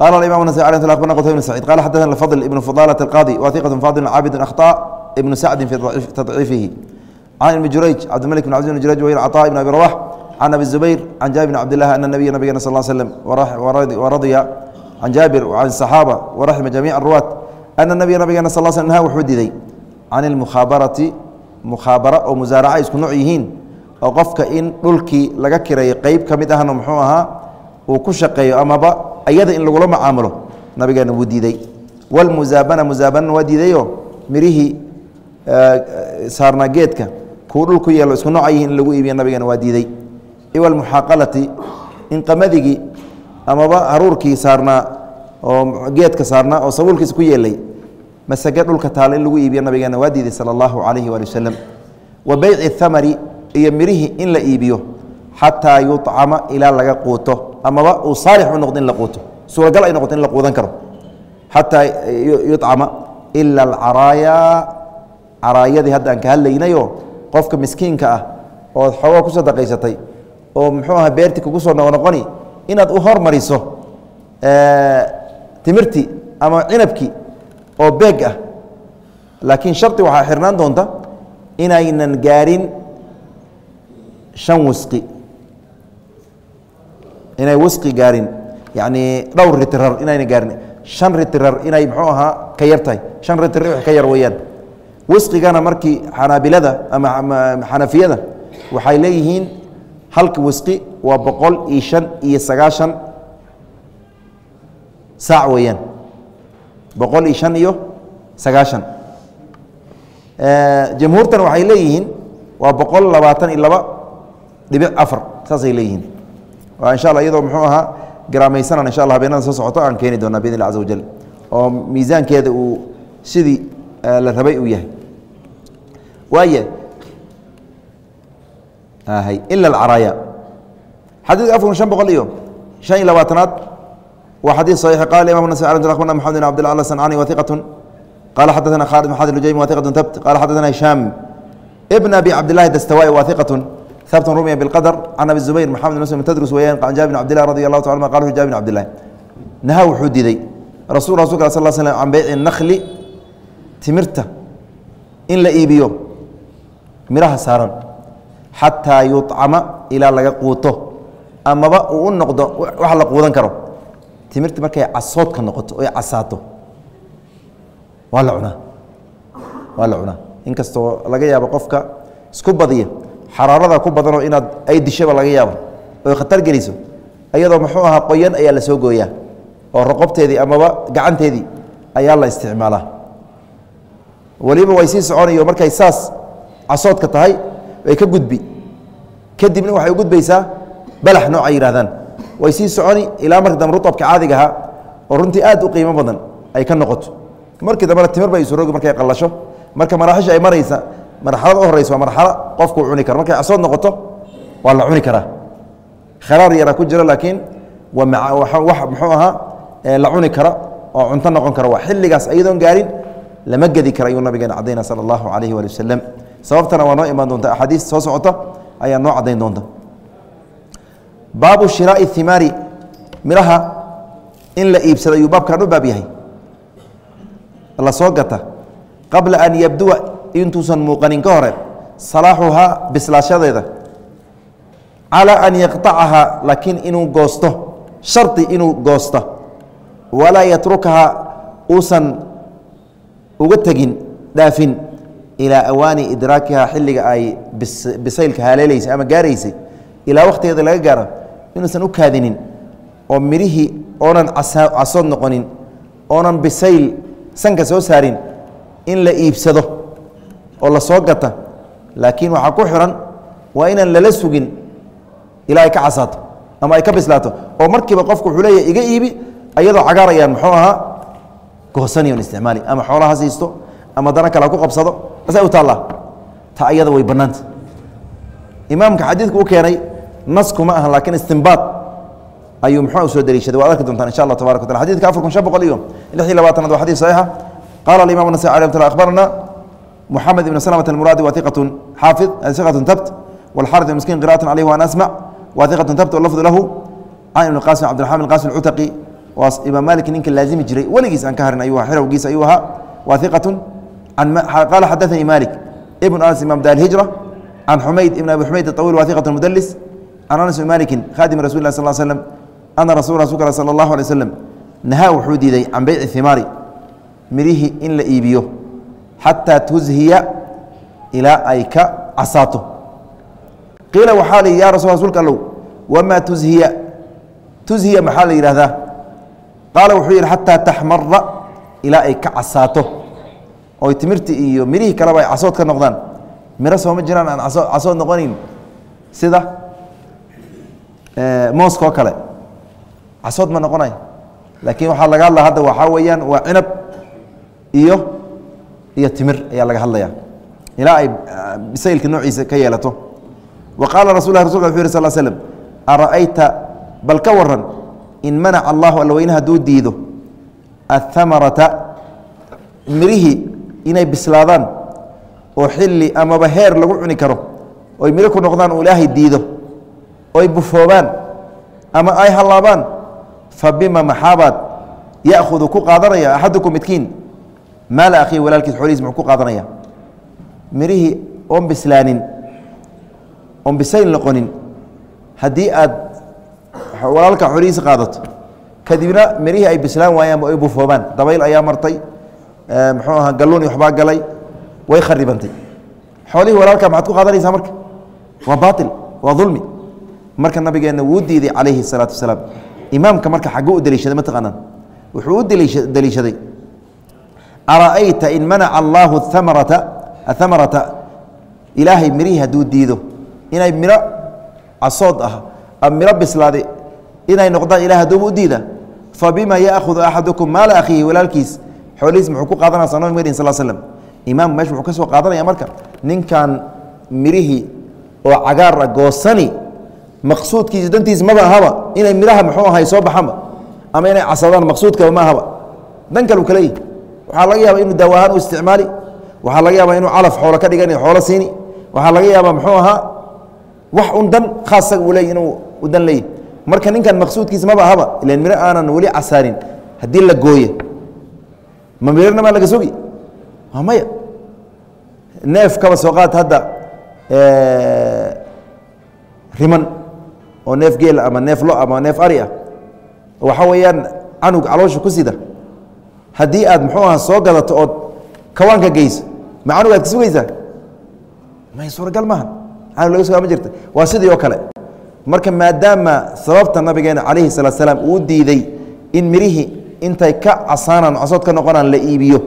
qala imam النasي عليه ل أخبرna qtayb بن سعيد qala xadثna الفضل بن فضالة القاضي wa ثiqة فاضل cاabد أخطاء بن سعد في تضعيفه عن بن جurayج cبدالملك بن عبد بن جurayج وهي cطاء بن أبي رواح عن أبي الزبير عن جابر بن عبد الله أن النبي nabgena صلى اه عليه وسلم ورضya عن jaaبر وعن ana nabiya nabigeena sal sl naha wuxuu diiday can ilmukhaabarati mukhaabaro oo musaaraca isku nooc yihiin oo qofka in dhulkii laga kirayo qeyb ka mid ahna muxuu ahaa uu ku shaqeeyo amaba ayada in lagula macaamulo nabigeena wuu diiday walmusaabana musaabana waa diidayo mirihii saarnaa geedka kuwa dhulku yeelo isku nooca yihiin in lagu iibiyo nabigeena waa diiday iwalmuxaaqalati in qamadigi amaba haruurkii saarnaa oo geedka saarnaa oo sabuulkiisa ku yeelay masage dhulka taala in lagu iibiyo nabigeena waa diiday sala allahu calayhi waali wasalam wa beyci thamari iyo mirihii in la iibiyo xataa yucama ilaa laga quuto amaba uu saalix u noqdo in la quuto. Suuragal ay noqoto in la quudan karo. Xataa yucama ila alcaraaya caraayadii hadda aan ka hadlaynayo qofka miskiinka ah ood xoogaa ku sadaqaysatay oo muxuu aha beerti kugu soo noqnoqoni inaad u hormariso timirtii ama cinabkii oo beeg ah. Laakiin shardi waxaa xirnaan doonta inaynan gaarin shan wisqi inay wisqi gaarin yacni dhowr ritirar inayna gaarin. Shan ritirar inay muxuu ahaa ka yar tahay. Shan ritirar wix ka yar weeyaan. Wisqigana markii xanaabilada ama xanafiyada waxay leeyihiin halka wisqi waa boqol iyo shan iyo sagaashan saac weeyaan boqol iyo shan iyo sagaashan. Jamhuurtana waxay leeyihiin waa boqol labaatan iyo laba dhibic afar saasay leeyihiin. Insha alla iyadoo muxuu ahaa garaamaysanan insha alla habeenada soo socoto aan keeni doonaa biidn illah caza wajal oo miisaankeeda uu sidii la rabay uu yahay. Waaya ila alcaraaya. Xadiidka afar kun shan boqol iyo shan iyo labaatanaad waa xadiid صaxiix qala imam nas abarna mxamed bn abdillah asancani wahiqatu qala xadaثana khalid bn xad lujaymi wahiqatu tabt qala xadaثana hishaam bn abi cabdillahi dastawai wahiqatu habt rumiya bاlqadr can abi zubayr maxamed muslim tadrus weyaan can jaabir bn abdillah radi allahu ta anma qala jaabir bn abdillahi naha wuxuu diiday rasul rasulka sal slam can beyci nakli timirta in la iibiyo miraha saaran xataa yucama ilaa laga quuto amaba uu u noqdo wax la quudan karo timirta markay casoodka noqoto oy casaato waa la cunaa. Waa la cunaa. Inkastoo laga yaabo qofka isku badiya xaraarada ku badanoo inaad ay dishaba laga yaabo oy khatar geliso iyadoo muxuu ahaa qoyan ayaa la soo gooyaa oo roqobteedii amaba gacanteedii ayaa la isticmaalaa. Weliba way sii soconayo markay saas casoodka tahay way ka gudbi. Kadibna waxay u gudbaysaa balax nooca yidhahdaan way sii soconi ilaa marka dambe ruabka caadiga ahaa oo runtii aad u qiimo badan ay ka noqoto. Markii dambena timir bay isurogi markay qalasho marka maraaxisha ay maraysa marxalada u horeysa waa marxalo qofkuu cuni karo. Markay casood noqoto waa la cuni karaa. Kharaar yaraa ku jiro laakiin wax muxuu ahaa la cuni kara oo cunto noqon kara. Waa xilligaas iyadoon gaarin lama gedi kara ayuu nabigeena cadayna sala allahu calayhi waali wasalam sababtana waa noo imaan doonta axaadiis soo socota ayaa noo cadayn doonta baabu shiraaءi himaari miraha in la iibsado ayuu baabkan u baab yahay la soo gata qabla an yabduwa intuusan muuqanin ka hore salaaxuhaa bislaashadeeda calى an yaqطacahaa laakiin inuu goosto shardi inuu goosto walaa yatrukahaa uusan uga tegin dhaafin ilaa awaani idraakihaa xilliga ay bisaylka haleelaysay ama gaaraysay ilaa wakhtigeeda laga gaaro inuusan u kaadinin oo midhihii oonan casood noqonin oonan bisayl sanka soo saarin in la iibsado oo la soo gata laakiin waxaa ku xiran waa inaan lala sugin ilaa ay ka casaato ama ay ka bislaato. Oo markiiba qofku wuxuu leeyahy iga iibi ayadoo cagaarayaan muxuu ahaa goosaniyon isticmaali ama xoolaha siisto ama dana kale ha ku qabsado asa u taallaa. Ta ayada way bannaanta. Imaamka xadiidku u keenay nasku ma aha laakiin istimbaad ayuu muxuu soo daliishaday waad arki doontaan insha allah tabarak wa tala xadidka afar kun shan boqol iyo lix iyo labaatanaad waa xadis saxiixa qala alimam nasai alayh tala akhbarana محمد بن سلمة المرادي وثقة حافظ ثقة ثبت والحارث المسكين قراءة عليه وأنا أسمع وثقة ثبت واللفظ له عن ابن القاسم عبد الرحمن القاسم العتقي وإمام مالك إنك لازم يجري ولقيس أن كهرن أيها حرا وقيس أيها وثقة عن ما قال حدثني مالك ابن أنس إمام دار الهجرة عن حميد ابن أبي حميد الطويل وثيقة an anas bn maliki khaadim rasul lah sal slm ana rasul rasulk sal allahu alay slm nahaa wuxuu diiday can beyci himaari midhihii in la iibiyo xataa tushiya ilaa ay ka casaato. Qiila waxaa la ya rasu rasulka allow wamaa tushiya tushiya maxaa la yihahdaa qaala wuxuu yidhi xataa taxmara ilaa ay ka casaato. Oy timirti iyo midhihii kaleba ay casood ka noqdaan. Midho sooma jiraan aan casood noqonayn? Sida mooska oo kale. Casood ma noqonay. Laakiin waxaa laga hadlaa hadda waxaa weeyaan waa cinab iyo iyo timir ayaa laga hadlaya ilaa ay bisaylka noociisa ka yeelato. Wa qaala rasul lah rasulka wuxu yih sal slm ara'ayta bal ka waran in manaca allahu allaweyne hadduu diido athamarata mirihii inay bislaadaan oo xilli amaba heer lagu cuni karo oy miro ku noqdaan uu ilaahay diido oy bufoobaan ama ay hallaabaan fa bima maxaabaad ya'hudu ku qaadanaya axadukum midkiin. Maala akhiihi walaalkiis xoolihiis muxuu ku qaadanaya? Mirihii oon bislaanin oon bisayl noqonin haddii aad walaalka xoolihiisa qaadato kadibna mirihii ay bislaan waayaan ay bufoobaan. Dabayl ayaa martay muxuu ahaa galluuni waxbaa galay way kharibantay xoolihii walaalka maxaad ku qaadanaysaa marka? Waa baail waa dulmi marka nabigeenna wuu diiday calayhi الsalaatu wasalaam. Imaamka marka xagguu u deliishaday mataqaanaa wuxuu u deliishaday ara'ayta in manaca allaahu amarata ahamarata ilaahay mirihii hadduu diido. Inay miro casood ah ama miro bislaaday inay noqdaan ilah hadduuba u diida. Fabima yaahudu axadukum maala akhiihi walaalkiis xoolihiis muxuu ku qaadanaya sa nabig sal slm imaamku meesha wuxuu ka soo qaadanaya marka ninkan mirihii oo cagaara goosani maqsuudkiisa dantiisa maba ahaba inay midhaha muxuu ahay soo baxanba ama inay casadaan maqsuudkaba ma ahaba. Dan kale u kaleeyihi waxaa laga yaaba inuu daawahaan u isticmaali waxaa laga yaaba inuu calaf xoolo ka dhigan xoolo siini waxaa laga yaaba muxuu ahaa wax un dan khaasaga uu leey inuu dan leeyahy marka ninkan maqsuudkiisa maba ahaba ilan miro aanan weli casaanin haddii la gooye ma mirana maa laga sugi maya. Neef kaba soo qaad hadda riman oo neef geel ama neef lo ama neef ari ah. Waxaa weeyaan canug caloosha ku sida. Haddii aad muxuu aha soo gadato ood kawaanka geyso ma canug aad ka sugaysaa may suuragal maaha canug laga sugaa ma jirta. Waa sidii oo kale. Marka maadaama sababta nabigeena calayhi salaat salaam uu diiday in mirihii intay ka casaanaan casood ka noqonaan la iibiyo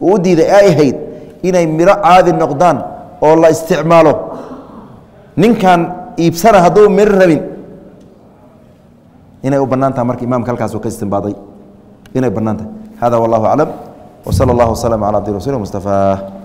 uu diiday ay ahayd inay miro caadi noqdaan oo la isticmaalo. Ninkan iibsana hadduu miro rabin inay u bannaan taha marka imamka halkaas ka istinbaaday. Inay bannaan tahay hada wallahu aclam wsala اllah wslm calى abdi rasul mustafaa